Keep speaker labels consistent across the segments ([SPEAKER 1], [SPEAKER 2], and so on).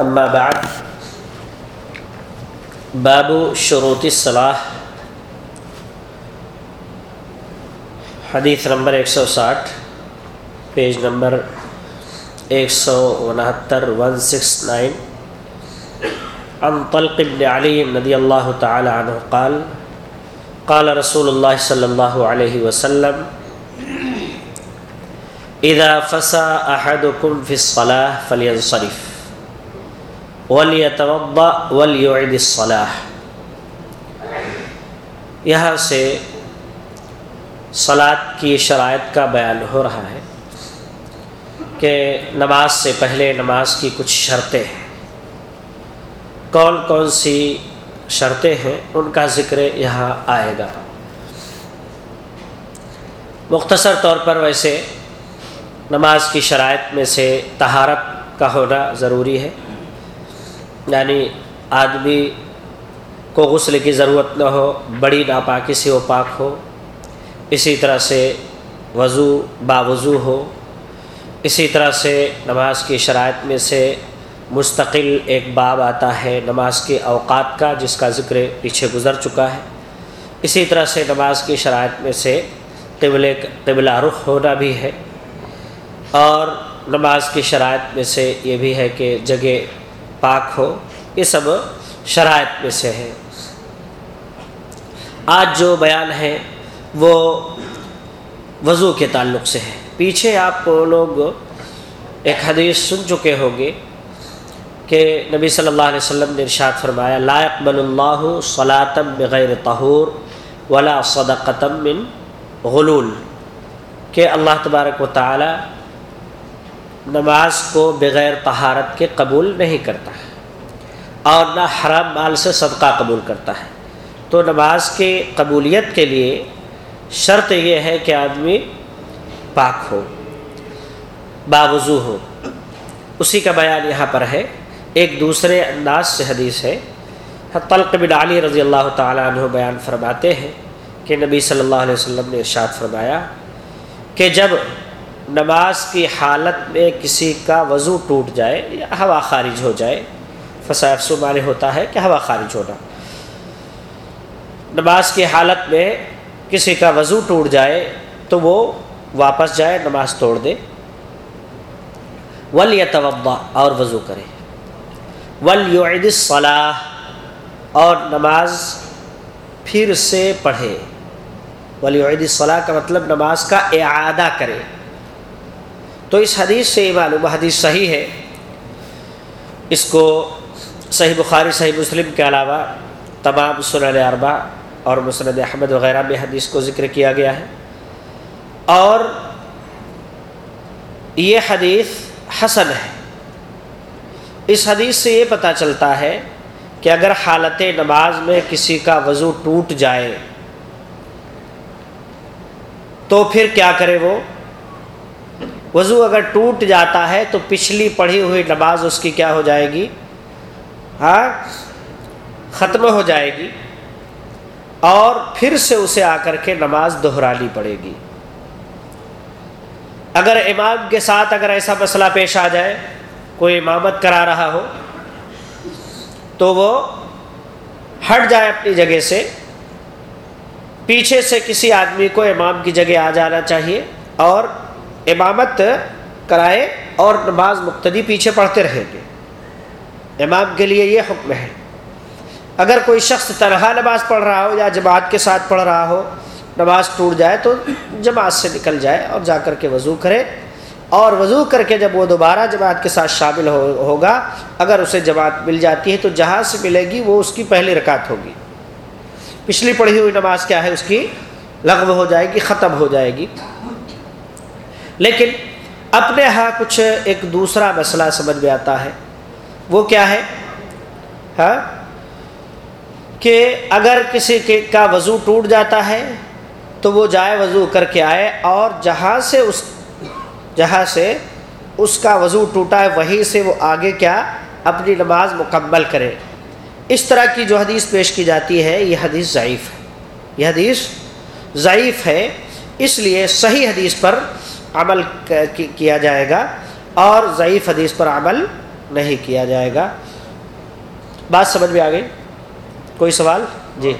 [SPEAKER 1] اما بعد، باب شروط الصلاح حدیث نمبر ایک سو ساٹھ، پیج نمبر ایک سو انہتر ون سکس نائن، عن طلق بن علی ندی اللہ تعالی عنہ قال قال رسول اللہ صلی اللہ علیہ وسلم، اذا فسا احدكم في الصلاة فلينصرف ولیتوضا ولیعد الصلاح یہاں سے صلاۃ کی شرائط کا بیان ہو رہا ہے کہ نماز سے پہلے نماز کی کچھ شرطیں ہیں۔ کون کون سی شرطیں ہیں ان کا ذکر یہاں آئے گا۔ مختصر طور پر ویسے نماز کی شرائط میں سے تہارت کا ہونا ضروری ہے۔ یعنی آدمی کو غسل کی ضرورت نہ ہو، بڑی ناپاکی سے وہ پاک ہو۔ اسی طرح سے وضو باوضو ہو۔ اسی طرح سے نماز کی شرائط میں سے مستقل ایک باب آتا ہے نماز کے اوقات کا، جس کا ذکر پیچھے گزر چکا ہے۔ اسی طرح سے نماز کی شرائط میں سے قبل قبلہ رخ ہونا بھی ہے۔ اور نماز کی شرائط میں سے یہ بھی ہے کہ جگہ پاک ہو، یہ سب شرائط میں سے ہے۔ آج جو بیان ہے، وہ وضو کے تعلق سے ہے۔ پیچھے آپ لوگ ایک حدیث سن چکے ہوں گے کہ نبی صلی اللہ علیہ وسلم نے ارشاد فرمایا، لا اقبل اللہ صلاطم بغیر طہور ولا صدقتم من غلول۔ کہ اللہ تبارک و تعالی نماز کو بغیر طہارت کے قبول نہیں کرتا ہے اور نہ حرام مال سے صدقہ قبول کرتا ہے۔ تو نماز کی قبولیت کے لیے شرط یہ ہے کہ آدمی پاک ہو، باوضو ہو۔ اسی کا بیان یہاں پر ہے۔ ایک دوسرے انداز سے حدیث ہے۔ طلق بن علی رضی اللہ تعالیٰ عنہ بیان فرماتے ہیں کہ نبی صلی اللہ علیہ وسلم نے ارشاد فرمایا کہ جب نماز کی حالت میں کسی کا وضو ٹوٹ جائے یا ہوا خارج ہو جائے، فسا افسو معنی ہوتا ہے کہ ہوا خارج ہونا۔ نماز کی حالت میں کسی کا وضو ٹوٹ جائے تو وہ واپس جائے، نماز توڑ دے۔ ول یا اور وضو کرے۔ ول صلاح اور نماز پھر سے پڑھے۔ ولی صلاح کا مطلب نماز کا اعادہ کرے۔ تو اس حدیث سے یہ معلوم، حدیث صحیح ہے۔ اس کو صحیح بخاری، صحیح مسلم کے علاوہ تمام سنن اربا اور مسند احمد وغیرہ میں حدیث کو ذکر کیا گیا ہے۔ اور یہ حدیث حسن ہے۔ اس حدیث سے یہ پتہ چلتا ہے کہ اگر حالت نماز میں کسی کا وضو ٹوٹ جائے تو پھر کیا کرے وہ؟ وضو اگر ٹوٹ جاتا ہے تو پچھلی پڑھی ہوئی نماز اس کی کیا ہو جائے گی؟ ہاں؟ ختم ہو جائے گی اور پھر سے اسے آ کر کے نماز دہرانی پڑے گی۔ اگر امام کے ساتھ اگر ایسا مسئلہ پیش آ جائے، کوئی امامت کرا رہا ہو، تو وہ ہٹ جائے اپنی جگہ سے، پیچھے سے کسی آدمی کو امام کی جگہ آ جانا چاہیے اور امامت کرائے اور نماز مقتدی پیچھے پڑھتے رہیں گے۔ امام کے لیے یہ حکم ہے۔ اگر کوئی شخص تنہا نماز پڑھ رہا ہو یا جماعت کے ساتھ پڑھ رہا ہو، نماز ٹوٹ جائے تو جماعت سے نکل جائے اور جا کر کے وضو کرے۔ اور وضو کر کے جب وہ دوبارہ جماعت کے ساتھ شامل ہو، ہوگا، اگر اسے جماعت مل جاتی ہے تو جہاں سے ملے گی وہ اس کی پہلی رکعت ہوگی۔ پچھلی پڑھی ہوئی نماز کیا ہے؟ اس کی لغو ہو جائے گی، ختم ہو جائے گی۔ لیکن اپنے ہاں کچھ ایک دوسرا مسئلہ سمجھ میں آتا ہے۔ وہ کیا ہے؟ ہاں؟ کہ اگر کسی کے کا وضو ٹوٹ جاتا ہے تو وہ جائے وضو کر کے آئے اور جہاں سے اس، جہاں سے اس کا وضو ٹوٹا ہے وہیں سے وہ آگے کیا؟ اپنی نماز مکمل کرے۔ اس طرح کی جو حدیث پیش کی جاتی ہے، یہ حدیث ضعیف ہے۔ یہ حدیث ضعیف ہے، اس لیے صحیح حدیث پر عمل کیا جائے گا اور ضعیف حدیث پر عمل نہیں کیا جائے گا۔ بات سمجھ میں آ گئی؟ کوئی سوال؟ جی۔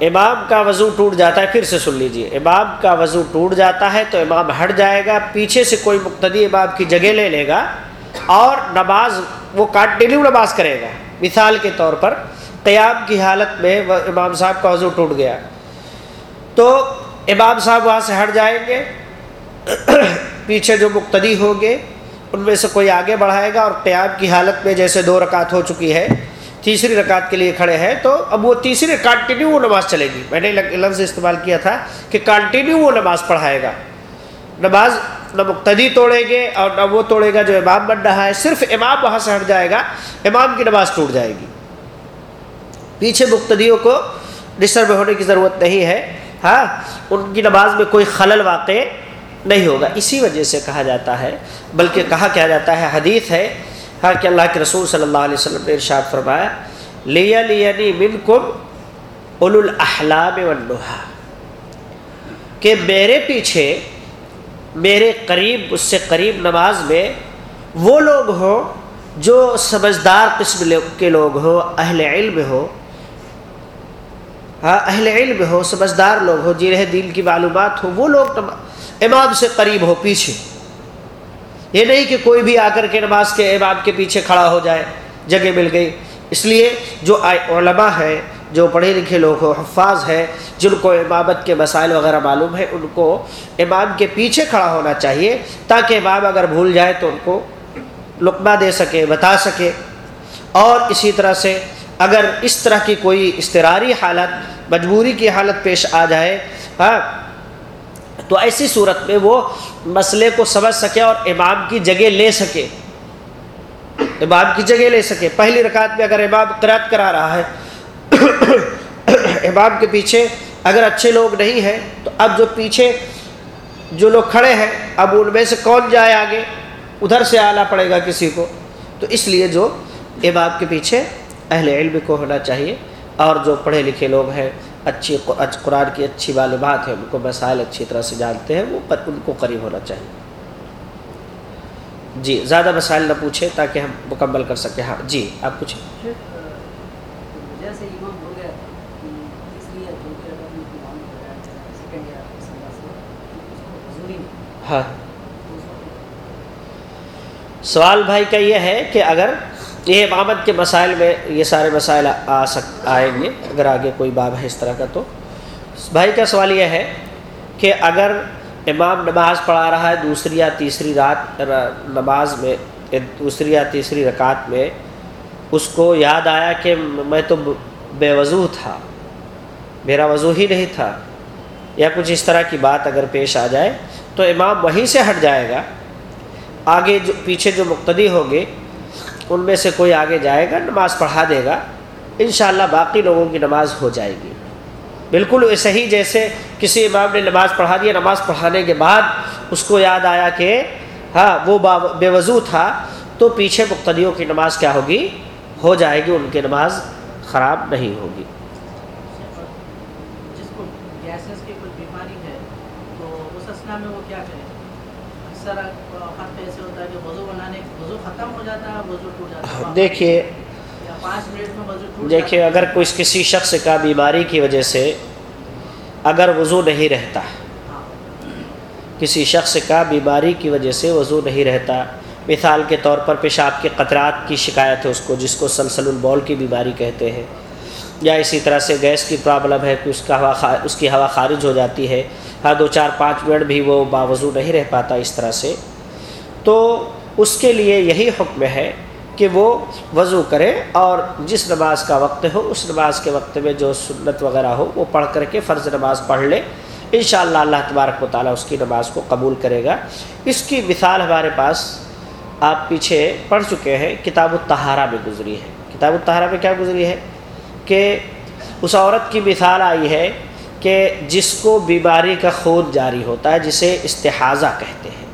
[SPEAKER 1] امام کا وضو ٹوٹ جاتا ہے پھر سے سن لیجیے۔ امام کا وضو ٹوٹ جاتا ہے تو امام ہٹ جائے گا پیچھے سے کوئی مقتدی امام کی جگہ لے لے گا اور نماز وہ کنٹینیو نماز کرے گا۔ مثال کے طور پر قیام کی حالت میں امام صاحب کا وضو ٹوٹ گیا۔ تو امام صاحب وہاں سے ہٹ جائیں گے۔ پیچھے جو مقتدی ہوں گے، ان میں سے کوئی آگے بڑھائے گا اور قیام کی حالت میں جیسے دو رکعت ہو چکی ہے، تیسری رکعت کے لیے کھڑے ہیں، تو اب وہ تیسری کانٹینیو وہ نماز چلے گی۔ میں نے لفظ استعمال کیا تھا کہ کانٹینیو وہ نماز پڑھائے گا۔ نماز نہ مقتدی توڑے گے اور نہ وہ توڑے گا جو امام بن رہا ہے، صرف امام وہاں سے ہٹ جائے گا، امام کی نماز ٹوٹ جائے گی۔ پیچھے مقتدیوں کو ڈسٹرب ہونے کی ضرورت نہیں ہے۔ ہاں ان کی نماز میں کوئی خلل واقع نہیں ہوگا۔ اسی وجہ سے کہا جاتا ہے، بلکہ کہا کیا جاتا ہے، حدیث ہے۔ ہاں کہ اللہ کے رسول صلی اللہ علیہ وسلم نے ارشاد فرمایا لیا لینی من کم اول الاحلام کہ میرے پیچھے میرے قریب، اس سے قریب نماز میں وہ لوگ ہوں جو سمجھدار قسم کے لوگ ہو اہل علم ہو ہاں اہل علم ہو سمجھدار لوگ ہو جنہیں دین کی معلومات ہو وہ لوگ امام سے قریب ہو پیچھے۔ یہ نہیں کہ کوئی بھی آ کر کے نماز کے امام کے پیچھے کھڑا ہو جائے، جگہ مل گئی۔ اس لیے جو علماء ہے جو پڑھے لکھے لوگ ہو حفاظ ہے جن کو امامت کے مسائل وغیرہ معلوم ہے ان کو امام کے پیچھے کھڑا ہونا چاہیے تاکہ امام اگر بھول جائے تو ان کو لقمہ دے سکے، بتا سکے۔ اور اسی طرح سے اگر اس طرح کی کوئی استراری حالت، مجبوری کی حالت پیش آ جائے ہاں تو ایسی صورت میں وہ مسئلے کو سمجھ سکے اور امام کی جگہ لے سکے۔ امام کی جگہ لے سکے۔ پہلی رکعت میں اگر امام قرات کرا رہا ہے امام کے پیچھے اگر اچھے لوگ نہیں ہیں، تو اب جو پیچھے جو لوگ کھڑے ہیں، اب ان میں سے کون جائے آگے؟ ادھر سے آنا پڑے گا کسی کو۔ تو اس لیے جو امام کے پیچھے اہل علم کو ہونا چاہیے، اور جو پڑھے لکھے لوگ ہیں، اچھی قرآن کی اچھی معلومات ہے ان کو مسائل اچھی طرح سے جانتے ہیں، وہ ان کو قریب ہونا چاہیے۔ جی زیادہ مسائل نہ پوچھیں تاکہ ہم مکمل کر سکیں۔ ہاں جی آپ کچھ ہاں سوال بھائی کا یہ ہے کہ اگر یہ امامت کے مسائل میں یہ سارے مسائل آ سک، آئیں گے، اگر آگے کوئی باب ہے اس طرح کا تو۔ بھائی کا سوال یہ ہے کہ اگر امام نماز پڑھا رہا ہے دوسری یا تیسری رات نماز میں، دوسری یا تیسری رکعت میں، اس کو یاد آیا کہ میں تو بے وضو تھا، میرا وضو ہی نہیں تھا، یا کچھ اس طرح کی بات اگر پیش آ جائے تو امام وہیں سے ہٹ جائے گا۔ آگے جو پیچھے جو مقتدی ہوں گے، ان میں سے کوئی آگے جائے گا، نماز پڑھا دے گا۔ انشاءاللہ باقی لوگوں کی نماز ہو جائے گی۔ بالکل ایسے ہی جیسے کسی امام نے نماز پڑھا دیا نماز پڑھانے کے بعد اس کو یاد آیا کہ ہاں وہ بے وضو تھا، تو پیچھے مقتدیوں کی نماز کیا ہوگی؟ ہو جائے گی، ان کی نماز خراب نہیں ہوگی۔ دیکھیے دیکھیے، اگر کوئی کسی شخص کا بیماری کی وجہ سے اگر وضو نہیں رہتا، کسی شخص کا بیماری کی وجہ سے وضو نہیں رہتا، مثال کے طور پر پیشاب کے قطرات کی شکایت ہے اس کو، جس کو سلسل البول کی بیماری کہتے ہیں، یا اسی طرح سے گیس کی پرابلم ہے کہ اس کا ہوا اس کی ہوا خارج ہو جاتی ہے، ہر دو چار پانچ منٹ بھی وہ باوضو نہیں رہ پاتا اس طرح سے، تو اس کے لیے یہی حکم ہے کہ وہ وضو کرے اور جس نماز کا وقت ہو، اس نماز کے وقت میں جو سنت وغیرہ ہو، وہ پڑھ کر کے فرض نماز پڑھ لے۔ انشاءاللہ اللہ تبارک و تعالیٰ اس کی نماز کو قبول کرے گا۔ اس کی مثال ہمارے پاس آپ پیچھے پڑھ چکے ہیں، کتاب الطہارہ میں گزری ہے۔ کتاب الطہارہ میں کیا گزری ہے؟ کہ اس عورت کی مثال آئی ہے کہ جس کو بیماری کا خود جاری ہوتا ہے، جسے استحاظہ کہتے ہیں،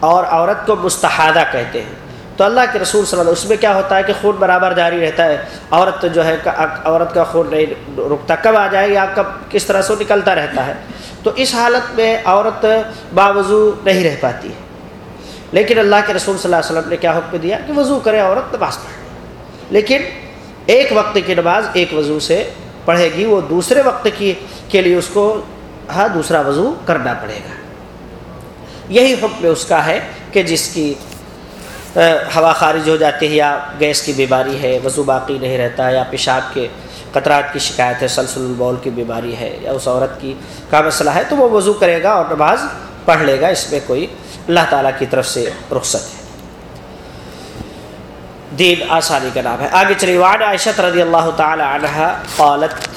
[SPEAKER 1] اور عورت کو مستحادہ کہتے ہیں۔ تو اللہ کے رسول صلی اللہ علیہ وسلم، اس میں کیا ہوتا ہے کہ خون برابر جاری رہتا ہے، عورت جو ہے، عورت کا خون نہیں رکتا، کب آ جائے یا کب کس طرح سے نکلتا رہتا ہے۔ تو اس حالت میں عورت باوضو نہیں رہ پاتی ہے۔ لیکن اللہ کے رسول صلی اللہ علیہ وسلم نے کیا حکم دیا کہ وضو کرے، عورت نماز پڑھے۔ لیکن ایک وقت کی نماز ایک وضو سے پڑھے گی، وہ دوسرے وقت کی کے لیے اس کو ہاں دوسرا وضو کرنا پڑے گا۔ یہی حکم اس کا ہے کہ جس کی ہوا خارج ہو جاتی ہے یا گیس کی بیماری ہے، وضو باقی نہیں رہتا یا پیشاب کے قطرات کی شکایت ہے سلسل البول کی بیماری ہے یا اس عورت کی کا مسئلہ ہے، تو وہ وضو کرے گا اور نماز پڑھ لے گا، اس میں کوئی اللہ تعالیٰ کی طرف سے رخصت ہے۔ دین آسانی کا نام ہے۔ آگے چلی وعن عائشت رضی اللہ تعالی عنہ قالت،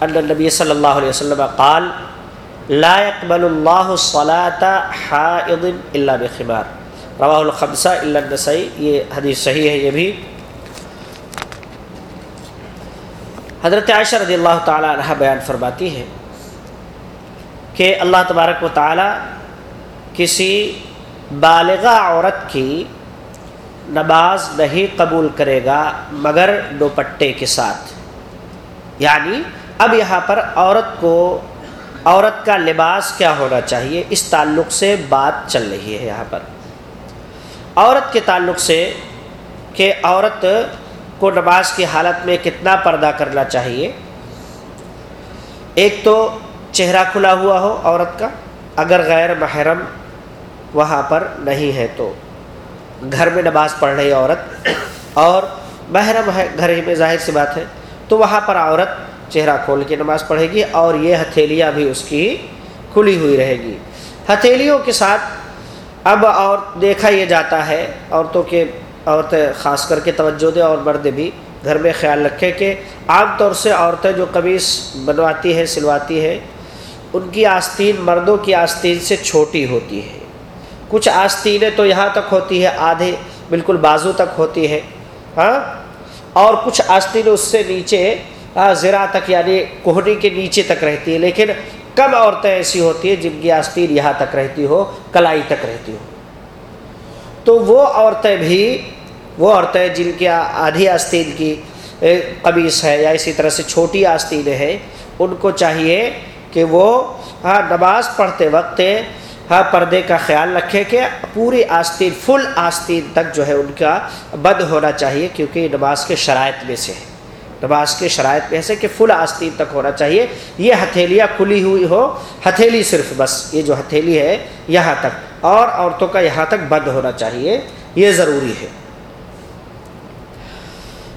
[SPEAKER 1] ان النبی صلی اللہ علیہ وسلم قال، لا يقبل اللہ صلاة حائض الا بخبار رواہ الخمسہ النسائی یہ حدیث صحیح ہے، یہ بھی. حضرت عائشہ رضی اللہ تعالی عنہ بیان فرماتی ہے کہ اللہ تبارک و تعالی کسی بالغہ عورت کی نماز نہیں قبول کرے گا مگر دوپٹے کے ساتھ. یعنی اب یہاں پر عورت کو، عورت کا لباس کیا ہونا چاہیے؟ اس تعلق سے بات چل رہی ہے یہاں پر. عورت کے تعلق سے کہ عورت کو نماز کی حالت میں کتنا پردہ کرنا چاہیے؟ ایک تو چہرہ کھلا ہوا ہو عورت کا، اگر غیر محرم وہاں پر نہیں ہے تو۔ گھر میں نماز پڑھ رہی عورت، اور محرم ہے، گھر ہی میں ظاہر سی بات ہے، تو وہاں پر عورت چہرہ کھول کے نماز پڑھے گی اور یہ ہتھیلیاں بھی اس کی کھلی ہوئی رہے گی۔ ہتھیلیوں کے ساتھ اب اور دیکھا یہ جاتا ہے عورتوں کے عورتیں خاص کر کے توجہ دیں اور مرد بھی گھر میں خیال رکھے کہ عام طور سے عورتیں جو قمیص بنواتی ہیں، سلواتی ہیں، ان کی آستین مردوں کی آستین سے چھوٹی ہوتی ہے۔ کچھ آستینیں تو یہاں تک ہوتی ہے آدھے بالکل بازو تک ہوتی ہے ہاں؟ اور کچھ آستینیں اس سے نیچے ہاں، زرا تک یعنی کوہنی کے نیچے تک رہتی ہے لیکن کم عورتیں ایسی ہوتی ہیں جن کی آستین یہاں تک رہتی ہو، کلائی تک رہتی ہو؟ تو وہ عورتیں بھی، وہ عورتیں جن کی آدھی آستین کی قمیص ہے یا اسی طرح سے چھوٹی آستینیں ہیں، ان کو چاہیے کہ وہ ہاں نماز پڑھتے وقت ہاں پردے کا خیال رکھے کہ پوری آستین، فل آستین تک جو ہے ان کا بند ہونا چاہیے کیونکہ یہ نماز کے شرائط میں سے ہے۔ نماز کے شرائط میں ایسے کہ فل آستین تک ہونا چاہیے۔ یہ ہتھیلیاں کھلی ہوئی ہو، ہتھیلی صرف بس، یہ جو ہتھیلی ہے یہاں تک۔ اور عورتوں کا یہاں تک بند ہونا چاہیے، یہ ضروری ہے۔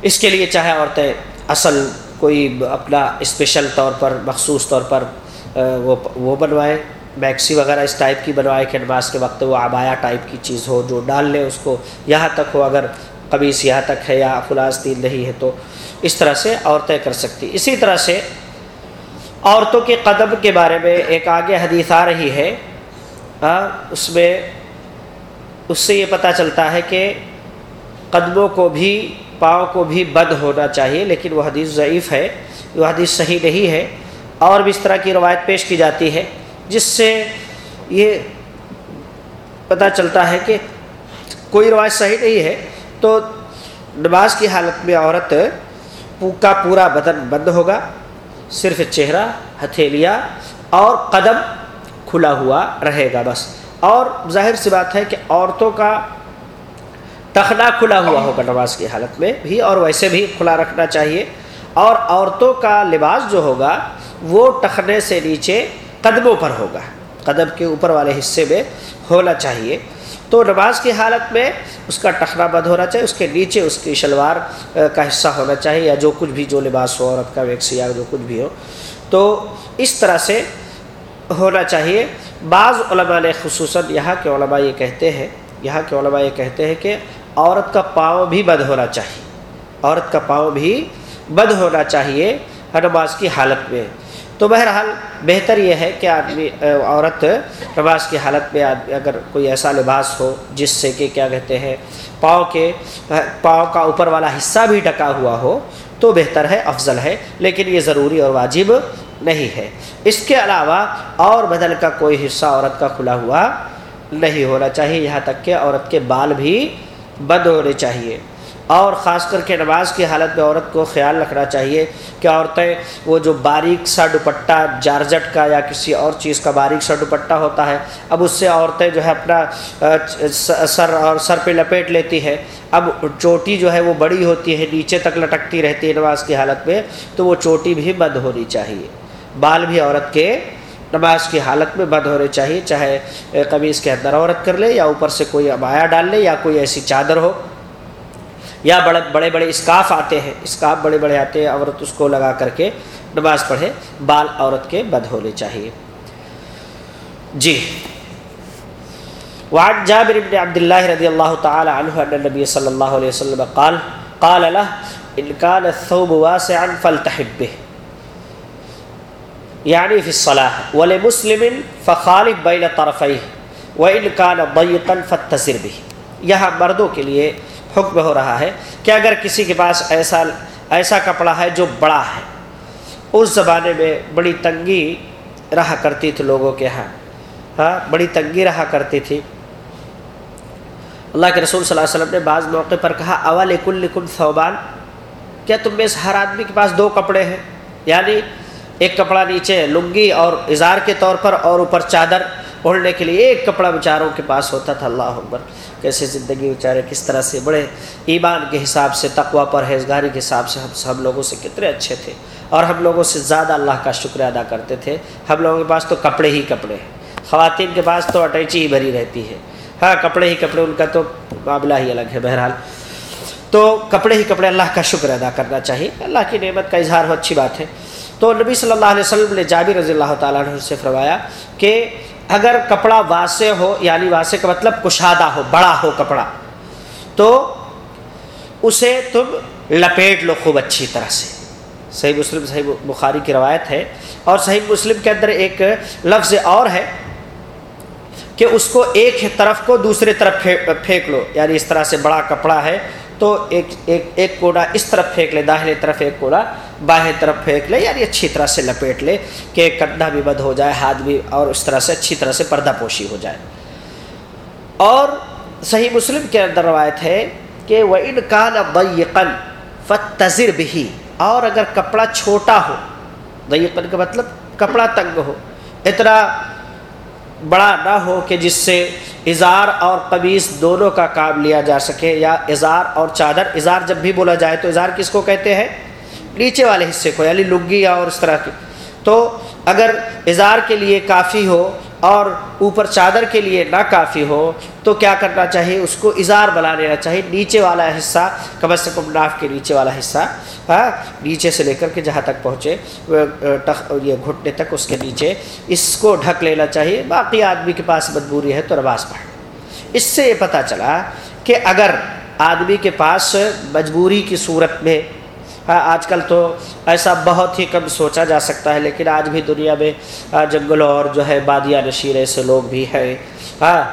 [SPEAKER 1] اس کے لیے چاہے عورتیں اصل کوئی اپنا اسپیشل طور پر، مخصوص طور پر وہ وہ بنوائیں۔ میکسی وغیرہ اس ٹائپ کی بنوائے کہ نماز کے وقت وہ آبایا ٹائپ کی چیز ہو، جو ڈال لیں اس کو۔ یہاں تک ہو، اگر قبیص یہاں تک ہے یا فلاس تین نہیں ہے تو اس طرح سے عورتیں کر سکتی۔ اسی طرح سے عورتوں کے قدم کے بارے میں ایک آگے حدیث آ رہی ہے۔ اس میں اس سے یہ پتہ چلتا ہے کہ قدموں کو بھی، پاؤں کو بھی بد ہونا چاہیے، لیکن وہ حدیث ضعیف ہے، وہ حدیث صحیح نہیں ہے۔ اور بھی اس طرح کی روایت پیش کی جاتی ہے، جس سے یہ پتہ چلتا ہے کہ کوئی روایت صحیح نہیں ہے۔ تو نماز کی حالت میں عورت کا پورا بدن بند ہوگا، صرف چہرہ، ہتھیلیاں اور قدم کھلا ہوا رہے گا بس۔ اور ظاہر سی بات ہے کہ عورتوں کا ٹخنا کھلا ہوا ہوگا نماز کی حالت میں بھی، اور ویسے بھی کھلا رکھنا چاہیے۔ اور عورتوں کا لباس جو ہوگا، وہ ٹخنے سے نیچے قدموں پر ہوگا۔ قدم کے اوپر والے حصے میں ہونا چاہیے۔ تو نماز کی حالت میں اس کا ٹخنا بند ہونا چاہیے، اس کے نیچے اس کی شلوار کا حصہ ہونا چاہیے، یا جو کچھ بھی جو لباس ہو، عورت کا ویکس یا جو کچھ بھی ہو۔ تو اس طرح سے ہونا چاہیے۔ بعض علماء نے خصوصاً یہاں کے علماء یہ کہتے ہیں، یہاں کے علماء یہ کہتے ہیں کہ عورت کا پاؤں بھی بند ہونا چاہیے۔ عورت کا پاؤں بھی بند ہونا چاہیے نماز کی حالت میں۔ تو بہرحال بہتر یہ ہے کہ آدمی عورت نماز کی حالت میں اگر کوئی ایسا لباس ہو جس سے کہ کیا کہتے ہیں پاؤں کے پاؤں کا اوپر والا حصہ بھی ڈکا ہوا ہو تو بہتر ہے، افضل ہے، لیکن یہ ضروری اور واجب نہیں ہے۔ اس کے علاوہ اور بدن کا کوئی حصہ عورت کا کھلا ہوا نہیں ہونا چاہیے، یہاں تک کہ عورت کے بال بھی بند ہونے چاہیے۔ اور خاص کر کے نماز کی حالت میں عورت کو خیال رکھنا چاہیے کہ عورتیں وہ جو باریک سا دوپٹہ، جارجٹ کا یا کسی اور چیز کا باریک سا دوپٹہ ہوتا ہے، اب اس سے عورتیں جو ہے اپنا سر اور سر پہ لپیٹ لیتی ہے اب چوٹی جو ہے وہ بڑی ہوتی ہے، نیچے تک لٹکتی رہتی ہے نماز کی حالت میں، تو وہ چوٹی بھی بند ہونی چاہیے۔ بال بھی عورت کے نماز کی حالت میں بند ہونے چاہیے، چاہے قمیض کے اندر عورت کر لے یا اوپر سے کوئی ابایا ڈال لے یا کوئی ایسی چادر ہو۔ یا بڑے بڑے بڑے اسکاف آتے ہیں، اسکاف بڑے بڑے آتے ہیں، عورت اس کو لگا کر کے نماز پڑھے، بال عورت کے بد ہونے چاہیے۔ جی۔ وعن جابر بن عبد الله رضي الله تعالى عنه أن النبي صلى الله عليه وسلم قال قال له إن كان الثوب واسعا فالتحب به. یعنی يعني في الصلاة ولمسلم فخالف بين طرفيه وإن كان ضيقا فاتزر به. یہاں مردوں کے لیے حکم ہو رہا ہے کہ اگر کسی کے پاس ایسا ایسا کپڑا ہے جو بڑا ہے، اس زمانے میں بڑی تنگی رہا کرتی تھی لوگوں کے ہاں۔ ہاں بڑی تنگی رہا کرتی تھی۔ اللہ کے رسول صلی اللہ علیہ وسلم نے بعض موقع پر کہا، اول کل کل صوبان کیا تم میں ہر آدمی کے پاس دو کپڑے ہیں؟ یعنی ایک کپڑا نیچے لنگی اور اظہار کے طور پر اور اوپر چادر اوڑھنے کے لیے ایک کپڑا بیچاروں کے پاس ہوتا تھا، اللہ اکبر۔ کیسے زندگی بیچارے، کس طرح سے بڑے ایمان کے حساب سے تقوا پرہیزگاری کے حساب سے ہم سب لوگوں سے کتنے اچھے تھے۔ اور ہم لوگوں سے زیادہ اللہ کا شکریہ ادا کرتے تھے۔ ہم لوگوں کے پاس تو کپڑے ہی کپڑے ہیں۔ خواتین کے پاس تو اٹیچی ہی بھری رہتی ہے۔ ہاں کپڑے ہی کپڑے، ان کا تو معاملہ ہی الگ ہے بہرحال۔ تو کپڑے ہی کپڑے اللہ کا شکر ادا کرنا چاہیے۔ اللہ کی نعمت کا اظہار ہو، اچھی بات ہے۔ تو نبی صلی اللہ علیہ وسلم نے جابر رضی اللہ تعالیٰ عنہ سے فرمایا کہ اگر کپڑا واسع ہو یعنی واسع کا مطلب کشادہ ہو، بڑا ہو کپڑا، تو اسے تم لپیٹ لو خوب اچھی طرح سے۔ صحیح مسلم، صحیح بخاری کی روایت ہے۔ اور صحیح مسلم کے اندر ایک لفظ اور ہے کہ اس کو ایک طرف کو دوسرے طرف پھینک لو یعنی اس طرح سے بڑا کپڑا ہے۔ تو ایک ایک ایک کوڑا اس طرف پھینک لے داہنے طرف ایک کوڑا باہیں طرف پھینک لے یعنی اچھی طرح سے لپیٹ لے کہ کندھا بھی بد ہو جائے، ہاتھ بھی اور اس طرح سے اچھی طرح سے پردہ پوشی ہو جائے۔ اور صحیح مسلم کے اندر روایت ہے کہ وہ ان کا ضیقن فتذر بھی اور اگر کپڑا چھوٹا ہو ضیقن کا مطلب کپڑا تنگ ہو، اتنا بڑا نہ ہو کہ جس سے اظہار اور قبیص دونوں کا کام لیا جا سکے یا اظہار اور چادر، اظہار جب بھی بولا جائے تو اظہار کس کو کہتے ہیں؟ نیچے والے حصے کو یعنی لنگی اور اس طرح کی۔ تو اگر اظہار کے لیے کافی ہو اور اوپر چادر کے لیے نہ کافی ہو تو کیا کرنا چاہیے؟ اس کو اظہار بنا لینا چاہیے۔ نیچے والا حصہ کم از کم ناف کے نیچے والا حصہ ہاں نیچے سے لے کر کے جہاں تک پہنچے یہ گھٹنے تک اس کے نیچے۔ اس کو ڈھک لینا چاہیے۔ باقی آدمی کے پاس مجبوری ہے تو رواز پڑھ۔ اس سے یہ پتہ چلا کہ اگر آدمی کے پاس مجبوری کی صورت میں ہاں، آج کل تو ایسا بہت ہی کم سوچا جا سکتا ہے، لیکن آج بھی دنیا میں جنگلوں اور جو ہے بادیا نشیر ایسے لوگ بھی ہیں۔ ہاں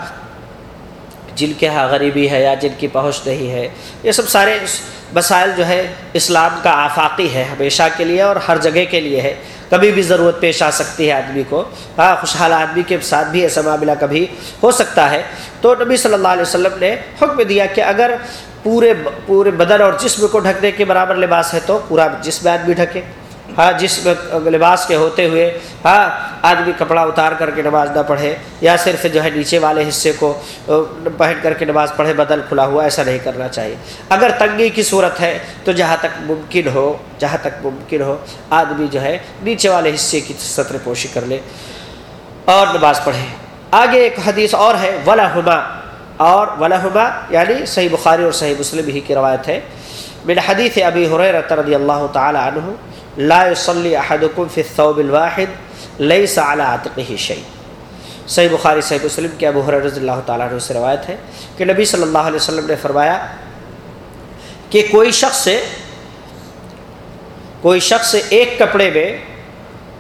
[SPEAKER 1] جن کے ہاں غریبی ہے یا جن کی پہنچ نہیں ہے، یہ سب سارے مسائل جو ہے اسلام کا آفاقی ہے ہمیشہ کے لیے اور ہر جگہ کے لیے ہے۔ کبھی بھی ضرورت پیش آ سکتی ہے آدمی کو۔ ہاں خوشحال آدمی کے ساتھ بھی ایسا معاملہ کبھی ہو سکتا ہے۔ تو نبی صلی اللہ علیہ وسلم نے حکم دیا کہ اگر پورے پورے بدن اور جسم کو ڈھکنے کے برابر لباس ہے تو پورا جسم آدمی ڈھکے۔ ہاں جسم لباس کے ہوتے ہوئے ہاں آدمی کپڑا اتار کر کے نماز نہ پڑھے یا صرف جو ہے نیچے والے حصے کو پہن کر کے نماز پڑھے بدل کھلا ہوا، ایسا نہیں کرنا چاہیے۔ اگر تنگی کی صورت ہے تو جہاں تک ممکن ہو، جہاں تک ممکن ہو، آدمی جو ہے نیچے والے حصے کی سطر پوشی کر لے اور نماز پڑھے۔ آگے ایک حدیث اور ہے ولا ہما اور ولہما یعنی صحیح بخاری اور صحیح مسلم ہی کی روایت ہے۔ من حدیث ابی حریرہ رضی اللہ تعالی عنہ، لا يصلي احدكم في الثوب الواحد ليس على عاتقه شيء صحیح بخاری، صحیح مسلم کے ابو حریرہ رضی اللہ تعالی عنہ سے روایت ہے کہ نبی صلی اللہ علیہ وسلم نے فرمایا کہ کوئی شخص سے، کوئی شخص ایک کپڑے میں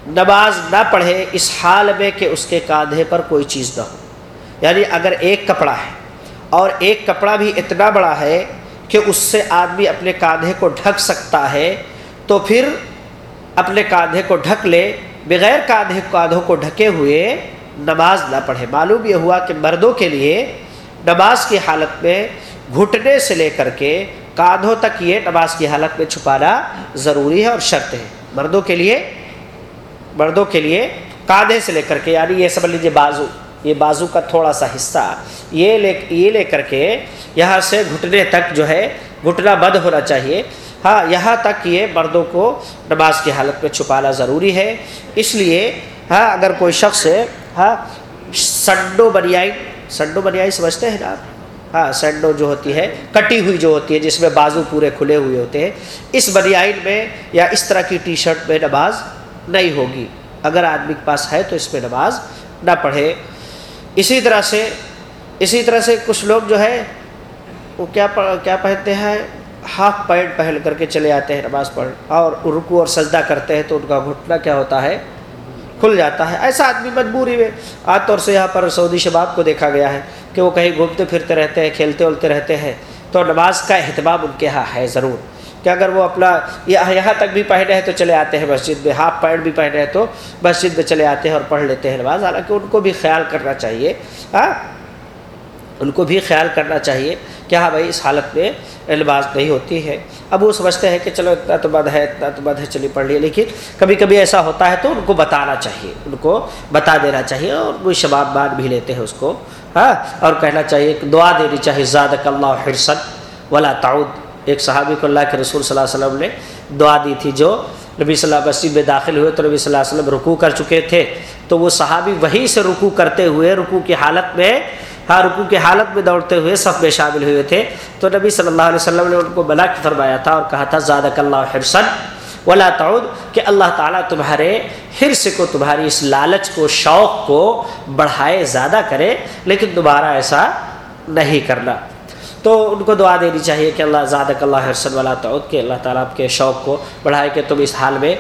[SPEAKER 1] نماز نہ پڑھے، اس حال میں کہ اس کے کاندھے پر کوئی چیز نہ ہو۔ یعنی اگر ایک کپڑا ہے اور ایک کپڑا بھی اتنا بڑا ہے کہ اس سے آدمی اپنے کاندھے کو ڈھک سکتا ہے، تو پھر اپنے کاندھے کو ڈھک لے، بغیر کاندھے کاندھوں کو ڈھکے ہوئے نماز نہ پڑھے۔ معلوم یہ ہوا کہ مردوں کے لیے نماز کی حالت میں گھٹنے سے لے کر کے کاندھوں تک یہ نماز کی حالت میں چھپانا ضروری ہے اور شرط ہے۔ مردوں کے لیے، مردوں کے لیے کاندھے سے لے کر کے یعنی یہ سمجھ لیجیے بازو یہ بازو کا تھوڑا سا حصہ یہ لے یہ لے کر کے یہاں سے گھٹنے تک جو ہے گھٹنا بند ہونا چاہیے۔ ہاں یہاں تک یہ مردوں کو نماز کی حالت میں چھپانا ضروری ہے۔ اس لیے ہاں اگر کوئی شخص ہاں سنڈو بنیائی سنڈو بنیائی سمجھتے ہیں نا ہاں سینڈو جو ہوتی ہے، کٹی ہوئی جو ہوتی ہے، جس میں بازو پورے کھلے ہوئے ہوتے ہیں، اس بنیائن میں یا اس طرح کی ٹی شرٹ میں نماز نہیں ہوگی۔ اگر آدمی کے پاس ہے تو اس میں نماز نہ پڑھے۔ اسی طرح سے، اسی طرح سے کچھ لوگ جو ہے، وہ کیا کیا پہنتے ہیں؟ ہاف پینٹ پہن کر کے چلے آتے ہیں نماز پڑھ، اور رکو اور سجدہ کرتے ہیں تو ان کا گھٹنا کیا ہوتا ہے؟ کھل جاتا ہے۔ ایسا آدمی مجبوری میں، عام طور سے یہاں پر سعودی شباب کو دیکھا گیا ہے کہ وہ کہیں گھومتے پھرتے رہتے ہیں، کھیلتے ولتے رہتے ہیں تو نماز کا اہتمام ان کے یہاں ہے، ضرور۔ کہ اگر وہ اپنا یہاں تک بھی پہنے ہیں تو چلے آتے ہیں مسجد میں ہاف پینٹ بھی پہنے ہیں تو مسجد میں چلے آتے ہیں اور پڑھ لیتے ہیں نماز۔ حالانکہ ان کو بھی خیال کرنا چاہیے ہاں ان کو بھی خیال کرنا چاہیے کہ ہاں بھائی، اس حالت میں نماز نہیں ہوتی ہے۔ اب وہ سمجھتے ہیں کہ چلو، اتنا تو بد ہے، اتنا تو بد ہے چلی پڑھ لیے۔ لیکن کبھی کبھی ایسا ہوتا ہے تو ان کو بتانا چاہیے، ان کو بتا دینا چاہیے اور وہ شباب مان بھی لیتے ہیں اس کو ہاں اور کہنا چاہیے کہ دعا دینی چاہیے زاد اللہ حرسد ولا تعود۔ ایک صحابی کو اللہ کے رسول صلی اللہ علیہ وسلم نے دعا دی تھی جو نبی صلی اللہ وسلم میں داخل ہوئے تو نبی صلی اللہ علیہ وسلم رکوع کر چکے تھے۔ تو وہ صحابی وہیں سے رکوع کرتے ہوئے رکوع کی حالت میں ہاں رکوع کی حالت میں دوڑتے ہوئے سب میں شامل ہوئے تھے۔ تو نبی صلی اللہ علیہ وسلم نے ان کو بلا فرمایا تھا اور کہا تھا، زادک اللہ حرسن ولا تعود، کہ اللہ تعالیٰ تمہارے حرص کو، تمہاری اس لالچ کو، شوق کو بڑھائے، زیادہ کرے، لیکن دوبارہ ایسا نہیں کرنا۔ تو ان کو دعا دینی چاہیے کہ اللہ زادک اللہ حرسن ولا تعود کہ اللہ تعالیٰ آپ کے شوق کو بڑھائے کہ تم اس حال میں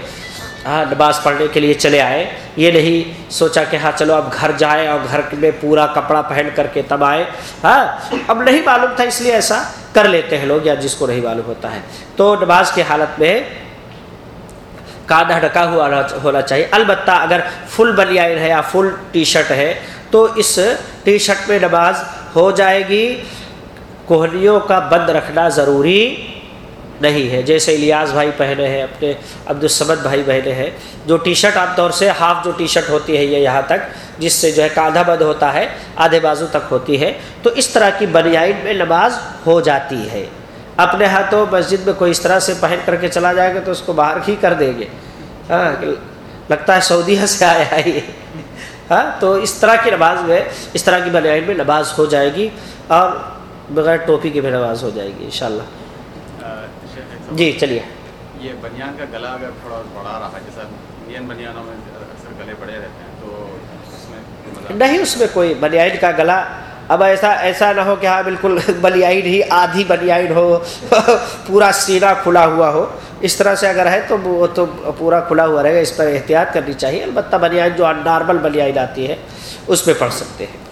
[SPEAKER 1] ہاں نماز پڑھنے کے لیے چلے آئے۔ یہ نہیں سوچا کہ ہاں چلو اب گھر جائیں اور گھر میں پورا کپڑا پہن کر کے تب آئے ہاں اب نہیں معلوم تھا، اس لیے ایسا کر لیتے ہیں لوگ یا جس کو نہیں معلوم ہوتا ہے۔ تو نماز کی حالت میں کاندھا ڈھکا ہوا ہونا چاہیے۔ البتہ اگر فل بنیائن ہے یا فل ٹی شرٹ ہے، تو اس ٹی شرٹ میں نماز ہو جائے گی۔ کوہلیوں کا بند رکھنا ضروری نہیں ہے۔ جیسے الیاس بھائی پہنے ہیں، اپنے عبدالسمد بھائی پہنے ہیں، جو ٹی شرٹ عام طور سے ہاف جو ٹی شرٹ ہوتی ہے یہ یہاں تک، جس سے جو ہے کاندھا بند ہوتا ہے، آدھے بازو تک ہوتی ہے۔ تو اس طرح کی بنیائن میں نماز ہو جاتی ہے۔ اپنے ہاتھوں مسجد میں کوئی اس طرح سے پہن کر کے چلا جائے گا تو اس کو باہر ہی کر دیں گے۔ ہاں لگتا ہے سعودیہ سے آیا ہے ہاں تو اس طرح کی نماز میں، اس طرح کی بنیائن میں نماز ہو جائے گی۔ اور بغیر ٹوپی کی بھی نماز ہو جائے گی انشاءاللہ۔ جی چلیے۔
[SPEAKER 2] یہ بنیان کا گلا اگر تھوڑا بڑا رہا جیسا انڈین بنیانوں میں اکثر گلے بڑے رہتے ہیں تو
[SPEAKER 1] نہیں۔ اس میں کوئی بنیائن کا گلا اب ایسا ایسا نہ ہو کہ ہاں بالکل بنیائن ہی آدھی بنیائن ہو پورا سینہ کھلا ہوا ہو۔ اس طرح سے اگر ہے تو وہ تو پورا کھلا ہوا رہے گا اس پر احتیاط کرنی چاہیے۔ البتہ بنیائن جو نارمل بنیائن آتی ہے اس پہ پڑھ سکتے ہیں۔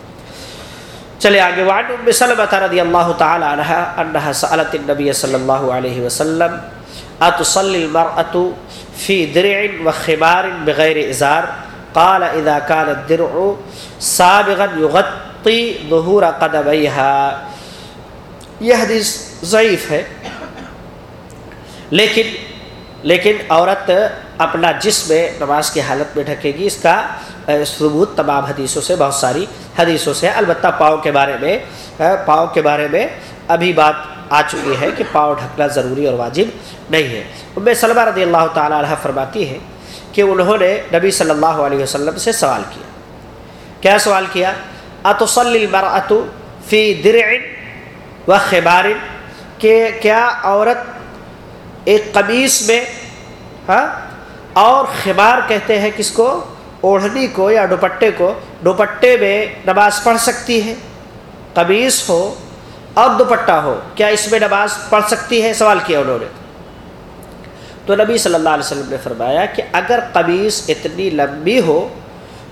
[SPEAKER 1] چلے آگے، وعن ام سلمة رضی اللہ تعالی عنہ انہا سألت النبی صلی اللہ علیہ وسلم اتصلی المرأة فی درع و خبار بغیر ازار قال، اذا كان الدرع سابغا يغطي ظهور قدميها یہ حدیث ضعیف ہے، لیکن لیکن عورت اپنا جسم نماز کی حالت میں ڈھکے گی، اس کا ثبوت، تمام حدیثوں سے، بہت ساری حدیثوں سے۔ البتہ پاؤں کے بارے میں پاؤں کے بارے میں ابھی بات آ چکی ہے کہ پاؤں ڈھکنا ضروری اور واجب نہیں ہے۔ ام سلمہ رضی اللہ تعالیٰ عنہ فرماتی ہے کہ انہوں نے نبی صلی اللہ علیہ وسلم سے سوال کیا۔ کیا سوال کیا؟ اتوسل اتو فی درع و خبار کہ کیا عورت ایک قمیص میں ہاں اور خبار کہتے ہیں کس کو؟ اوڑھنی کو یا دوپٹے کو، دوپٹے میں نماز پڑھ سکتی ہے، قمیص ہو اور دوپٹہ ہو، کیا اس میں نماز پڑھ سکتی ہے؟ سوال کیا انہوں نے۔ تو نبی صلی اللہ علیہ وسلم نے فرمایا کہ اگر قمیص اتنی لمبی ہو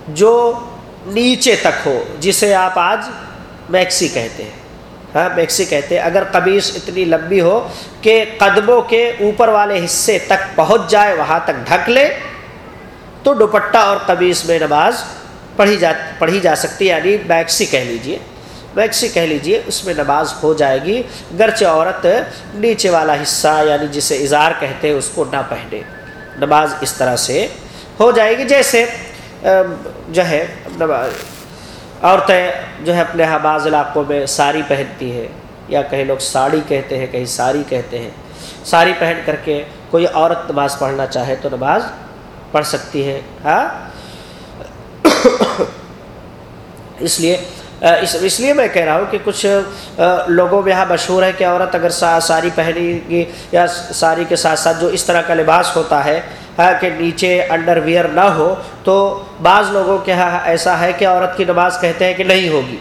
[SPEAKER 1] جو نیچے تک ہو، جسے آپ آج میکسی کہتے ہیں۔ ہاں میکسی کہتے ہیں، اگر قمیص اتنی لمبی ہو کہ قدموں کے اوپر والے حصے تک پہنچ جائے، وہاں تک ڈھک لے تو دوپٹہ اور قمیص میں نماز پڑھی جا پڑھی جا سکتی ہے یعنی بیکسی کہہ لیجیے۔ ویکسی کہہ لیجیے، اس میں نماز ہو جائے گی۔ گرچہ عورت نیچے والا حصہ یعنی جسے اظہار کہتے ہیں، اس کو نہ پہنے۔ نماز اس طرح سے ہو جائے گی۔ جیسے جو ہے عورتیں جو ہے، اپنے یہاں بعض علاقوں میں ساری پہنتی ہے یا کہیں لوگ ساڑی کہتے ہیں، کہیں ساری کہتے ہیں۔ ساری پہن کر کے کوئی عورت نماز پڑھنا چاہے تو نماز پڑھ سکتی ہے۔ ہاں؟ اس لیے، اس اس لیے میں کہہ رہا ہوں کہ کچھ لوگوں میں یہاں مشہور ہے کہ عورت اگر ساری پہنے گی یا ساری کے ساتھ ساتھ جو اس طرح کا لباس ہوتا ہے ہاں، کہ نیچے انڈر ویئر نہ ہو، تو بعض لوگوں کے یہاں ایسا ہے کہ عورت کی نماز کہتے ہیں کہ نہیں ہوگی۔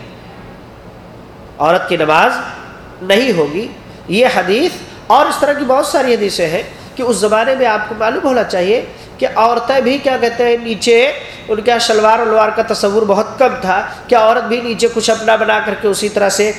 [SPEAKER 1] عورت کی نماز نہیں ہوگی۔ یہ حدیث اور اس طرح کی بہت ساری حدیثیں ہیں کہ اس زمانے میں آپ کو معلوم ہونا چاہیے کہ عورتیں بھی کیا کہتے ہیں نیچے ان کا شلوار ولوار کا تصور بہت کم تھا کہ عورت بھی نیچے کچھ اپنا بنا کر کے اسی طرح سے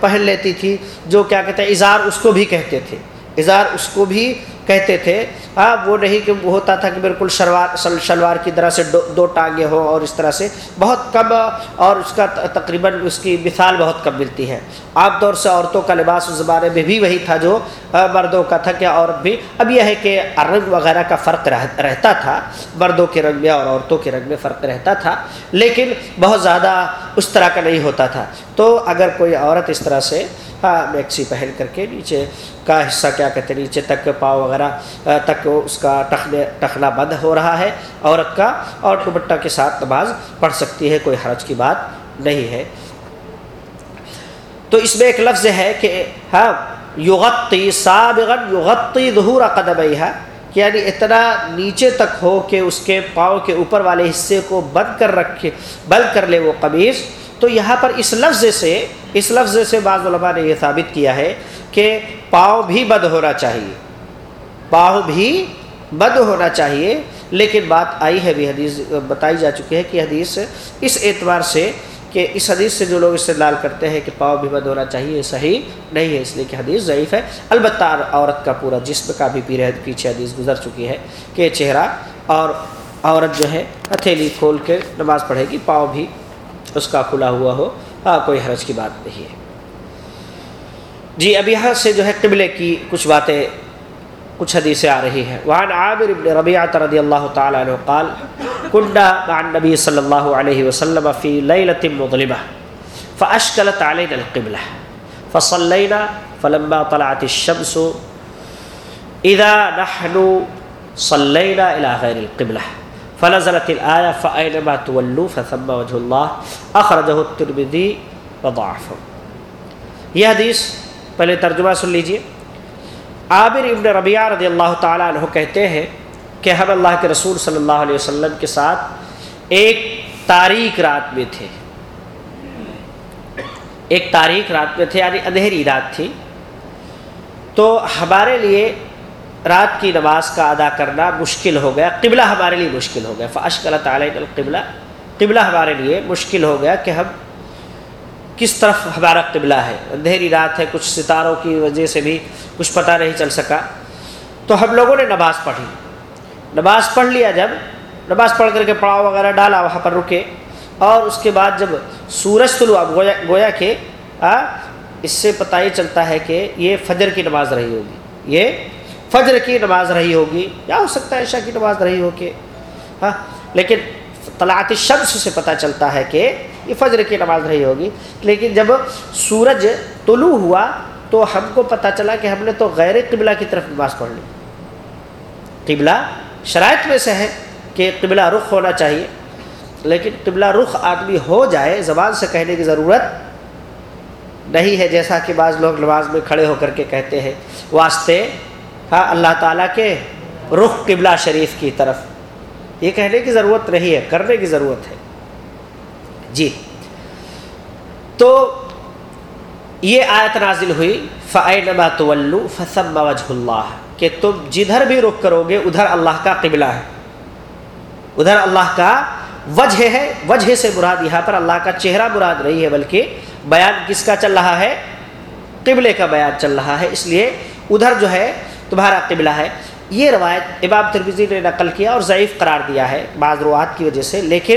[SPEAKER 1] پہن لیتی تھی، جو کیا کہتے ہیں، اظہار اس کو بھی کہتے تھے۔ اظہار اس کو بھی کہتے تھے ہاں وہ نہیں کہ وہ ہوتا تھا کہ بالکل شلوار شلوار کی طرح سے دو دو ٹانگیں ہوں اور اس طرح سے بہت کم اور اس کا تقریباً اس کی مثال بہت کم ملتی ہے۔ عام طور سے عورتوں کا لباس اس زمانے میں بھی وہی تھا جو مردوں کا تھا کہ عورت بھی۔ اب یہ ہے کہ رنگ وغیرہ کا فرق رہتا تھا، مردوں کے رنگ میں اور عورتوں کے رنگ میں فرق رہتا تھا، لیکن بہت زیادہ اس طرح کا نہیں ہوتا تھا۔ تو اگر کوئی عورت اس طرح سے ہاں میکسی پہن کر کے نیچے کا حصہ، کیا کہتے ہیں، نیچے تک پاؤ وغیرہ تک اس کا ٹخنے ٹخنا بند ہو رہا ہے، عورت کا، اور دوپٹہ کے ساتھ نماز پڑھ سکتی ہے، کوئی حرج کی بات نہیں ہے۔ تو اس میں ایک لفظ ہے کہ ہاں یغتی سابغن یغتی ظہور قدم ہے کہ یعنی اتنا نیچے تک ہو کہ اس کے پاؤں کے اوپر والے حصے کو بند کر رکھے، بند کر لے وہ قمیض تو یہاں پر اس لفظ سے، اس لفظ سے بعض علماء نے یہ ثابت کیا ہے کہ پاؤں بھی بد ہونا چاہیے۔ پاؤں بھی بد ہونا چاہیے۔ لیکن بات آئی ہے، بھی حدیث بتائی جا چکی ہے کہ حدیث اس اعتبار سے کہ اس حدیث سے جو لوگ استدلال کرتے ہیں کہ پاؤں بھی بد ہونا چاہیے، یہ صحیح نہیں ہے۔ اس لیے کہ حدیث ضعیف ہے۔ البتہ عورت کا پورا جسم کا بھی پیرے پیچھے حدیث گزر چکی ہے کہ چہرہ اور عورت جو ہے، ہتھیلی کھول کے نماز پڑھے گی پاؤں بھی اس کا کھلا ہوا ہو۔ ہاں کوئی حرج کی بات نہیں ہے۔ جی اب یہاں سے جو ہے قبلے کی کچھ باتیں کچھ حدیثیں آ رہی ہیں۔ وعن عامر ابن ربیعت رضی اللہ تعالی عنہ قال کنڈا مع النبی صلی اللہ علیہ وسلم فی لیلت مظلمہ، فاشکلت علینا القبلہ، فصلینا فلما طلعت الشمس، اذا نحن صلینا الى غیر القبلہ۔ فنزلت الآية فأينما تولوا فثم وجه الله أخرجه الترمذي وضعفه یہ حدیث پہلے ترجمہ سن لیجیے۔ عابر ابن ربیعہ رضی اللہ تعالیٰ عنہ کہتے ہیں کہ ہم اللہ کے رسول صلی اللہ علیہ وسلم کے ساتھ ایک تاریخ رات میں تھے۔ ایک تاریخ رات میں تھے یعنی اندھیری رات تھی۔ تو ہمارے لیے رات کی نماز کا ادا کرنا مشکل ہو گیا، قبلہ ہمارے لیے مشکل ہو گیا۔ فاشق اللہ تعالیٰ القبلہ قبلہ ہمارے لیے مشکل ہو گیا کہ ہم کس طرف ہمارا قبلہ ہے؟ اندھیری رات ہے، کچھ ستاروں کی وجہ سے بھی کچھ پتہ نہیں چل سکا۔ تو ہم لوگوں نے نماز پڑھی۔ نماز پڑھ لیا جب، نماز پڑھ کر کے پڑاؤ وغیرہ ڈالا، وہاں پر رکے۔ اور اس کے بعد جب سورج طلوع گویا گویا کہ اس سے پتہ ہی چلتا ہے کہ یہ فجر کی نماز رہی ہوگی۔ یہ فجر کی نماز رہی ہوگی۔ یا ہو سکتا ہے عشاء کی نماز رہی ہو کہ؟ ہاں لیکن طلاعت شمس سے پتہ چلتا ہے کہ یہ فجر کی نماز رہی ہوگی۔ لیکن جب سورج طلوع ہوا تو ہم کو پتہ چلا کہ ہم نے تو غیر قبلہ کی طرف نماز پڑھ لی۔ قبلہ شرائط میں سے ہے کہ قبلہ رخ ہونا چاہیے، لیکن قبلہ رخ آدمی ہو جائے، زبان سے کہنے کی ضرورت نہیں ہے۔ جیسا کہ بعض لوگ نماز میں کھڑے ہو کر کے کہتے ہیں، واسطے ہاں اللہ تعالیٰ کے رخ قبلہ شریف کی طرف۔ یہ کہنے کی ضرورت نہیں ہے، کرنے کی ضرورت ہے۔ جی۔ تو یہ آیت نازل ہوئی فعینما طلو فسم وجہ اللہ کہ تم جدھر بھی رخ کرو گے، ادھر اللہ کا قبلہ ہے۔ ادھر اللہ کا وجہ ہے، وجہ سے مراد یہاں پر اللہ کا چہرہ مراد نہیں ہے، بلکہ بیان کس کا چل رہا ہے؟ قبلے کا بیان چل رہا ہے۔ اس لیے ادھر جو ہے، تمہارا قبلہ ہے۔ یہ روایت امام تربیزی نے نقل کیا اور ضعیف قرار دیا ہے بعض روات کی وجہ سے، لیکن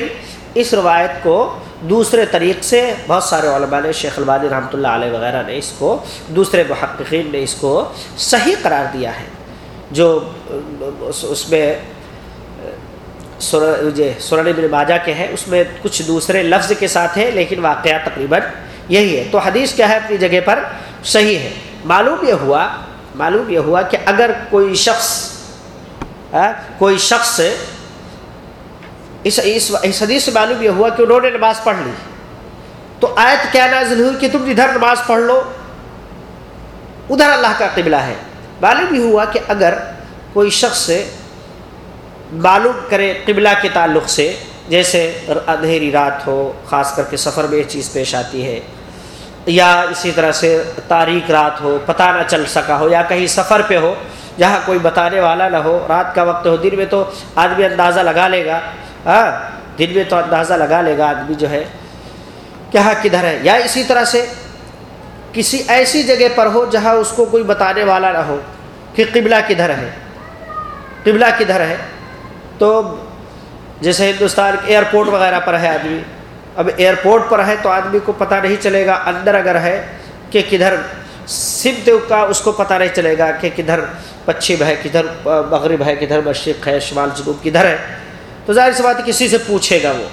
[SPEAKER 1] اس روایت کو دوسرے طریق سے بہت سارے علماء نے، شیخ البانی رحمۃ اللہ علیہ وغیرہ نے اس کو، دوسرے محققین نے اس کو صحیح قرار دیا ہے۔ جو اس میں سورن بن ماجہ کے ہیں، اس میں کچھ دوسرے لفظ کے ساتھ ہے لیکن واقعہ تقریباً یہی ہے۔ تو حدیث کیا ہے اپنی جگہ پر؟ صحیح ہے۔ معلوم یہ ہوا، معلوم یہ ہوا کہ اگر کوئی شخص ہاں، کوئی شخص اس اس حدیث سے معلوم یہ ہوا کہ انہوں نے نماز پڑھ لی۔ تو آیت کیا نازل ہوئی کہ تم ادھر نماز پڑھ لو۔ ادھر اللہ کا قبلہ ہے۔ معلوم یہ ہوا کہ اگر کوئی شخص معلوم کرے قبلہ کے تعلق سے، جیسے اندھیری رات ہو، خاص کر کے سفر میں یہ چیز پیش آتی ہے، یا اسی طرح سے تاریخ رات ہو، پتہ نہ چل سکا ہو، یا کہیں سفر پہ ہو، جہاں کوئی بتانے والا نہ ہو، رات کا وقت ہو، دن میں تو آدمی اندازہ لگا لے گا۔ ہاں دن میں تو اندازہ لگا لے گا آدمی جو ہے کہاں کدھر ہے؟ یا اسی طرح سے کسی ایسی جگہ پر ہو جہاں اس کو کوئی بتانے والا نہ ہو کہ قبلہ کدھر ہے؟ قبلہ کدھر ہے؟ تو جیسے ہندوستان ایئرپورٹ وغیرہ پر ہے آدمی۔ اب ایئرپورٹ پر ہے تو آدمی کو پتہ نہیں چلے گا اندر اگر ہے کہ کدھر سمت کا اس کو پتہ نہیں چلے گا کہ کدھر پچھم ہے، کدھر مغرب ہے، کدھر مشرق ہے، شمال جنوب کدھر ہے۔ تو ظاہر سی بات کسی سے پوچھے گا وہ۔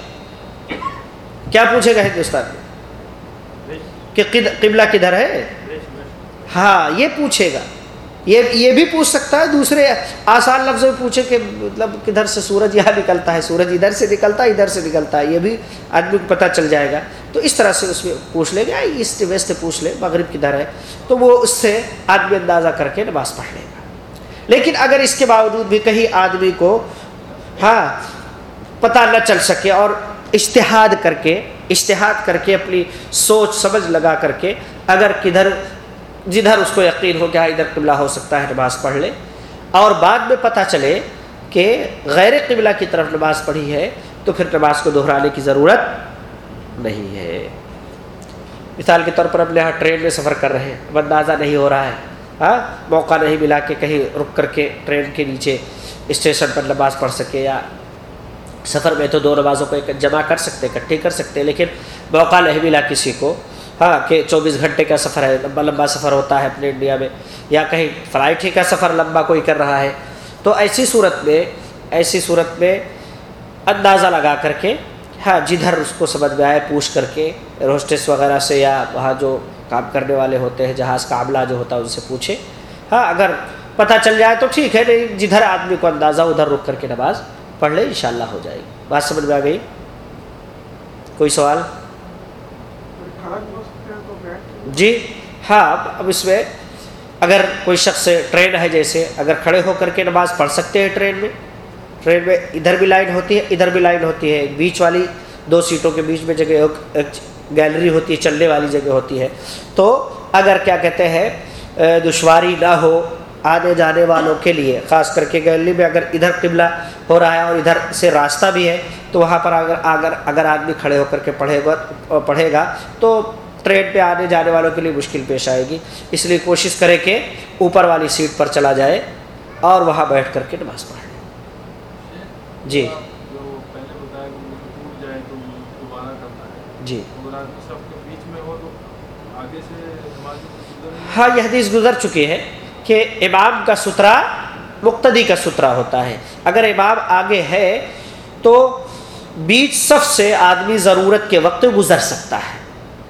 [SPEAKER 1] کیا پوچھے گا ہندوستان میں؟ کہ قبلہ کدھر ہے؟ ہاں یہ پوچھے گا۔ یہ یہ بھی پوچھ سکتا ہے، دوسرے آسان لفظ میں پوچھے کہ مطلب کدھر سے سورج یہاں نکلتا ہے، سورج ادھر سے نکلتا ہے، ادھر سے نکلتا ہے، یہ بھی آدمی کو پتہ چل جائے گا۔ تو اس طرح سے اس میں پوچھ لے گا، ایسٹ ویسٹ پوچھ لے، مغرب کدھر ہے۔ تو وہ اس سے آدمی اندازہ کر کے نماز پڑھ لے گا۔ لیکن اگر اس کے باوجود بھی کہیں آدمی کو ہاں پتہ نہ چل سکے اور اشتہاد کر کے، اشتہاد کر کے اپنی سوچ، سمجھ لگا کر کے اگر کدھر، جدھر اس کو یقین ہو کہ ہاں، ادھر قبلہ ہو سکتا ہے، نماز پڑھ لے۔ اور بعد میں پتہ چلے کہ غیر قبلہ کی طرف نماز پڑھی ہے تو پھر نماز کو دہرانے کی ضرورت نہیں ہے۔ مثال کے طور پر ہم یہاں ٹرین میں سفر کر رہے ہیں، اب اندازہ نہیں ہو رہا ہے۔ ہاں موقع نہیں ملا کہ کہیں رک کر کے ٹرین کے نیچے اسٹیشن پر نماز پڑھ سکے یا سفر میں تو دو نمازوں کو جمع کر سکتے اکٹھی کر سکتے، لیکن موقع نہیں ملا کسی کو۔ ہاں کہ چوبیس گھنٹے کا سفر ہے، لمبا لمبا سفر ہوتا ہے اپنے انڈیا میں، یا کہیں فلائٹ ہی کا سفر لمبا کوئی کر رہا ہے۔ تو ایسی صورت میں، ایسی صورت میں اندازہ لگا کر کے ہاں جدھر اس کو سمجھ میں آئے، پوچھ کر کے روسٹس وغیرہ سے، یا وہاں جو کام کرنے والے ہوتے ہیں، جہاز کا عملہ جو ہوتا ہے، ان سے پوچھے۔ ہاں اگر پتہ چل جائے تو ٹھیک ہے، نہیں، جدھر آدمی کو اندازہ، ادھر رک کر کے نماز۔ پڑھ لے انشاءاللہ ہو جائے گی۔ بات سمجھ میں آ گئی؟ کوئی سوال؟ جی ہاں اب اس میں اگر کوئی شخص ٹرین ہے جیسے، اگر کھڑے ہو کر کے نماز پڑھ سکتے ہیں ٹرین میں ٹرین میں ادھر بھی لائن ہوتی ہے، ادھر بھی لائن ہوتی ہے۔ بیچ والی دو سیٹوں کے بیچ میں جگہ، ایک گیلری ہوتی ہے، چلنے والی جگہ ہوتی ہے۔ تو اگر کیا کہتے ہیں دشواری نہ ہو آنے جانے والوں کے لیے خاص کر کے گیلری میں اگر ادھر قبلہ ہو رہا ہے اور ادھر سے راستہ بھی ہے تو وہاں پر اگر اگر اگر آدمی کھڑے ہو کر کے پڑھے گا پڑھے گا تو ٹرین پہ آنے جانے والوں کے لیے مشکل پیش آئے گی۔ اس لیے کوشش کرے کہ اوپر والی سیٹ پر چلا جائے اور وہاں بیٹھ کر کے نماز پڑھ لے جی۔ جی ہاں یہ حدیث گزر چکی ہے۔ کہ امام کا سترا مقتدی کا سترا ہوتا ہے۔ اگر امام آگے ہے تو بیچ صف سے آدمی ضرورت کے وقت گزر سکتا ہے۔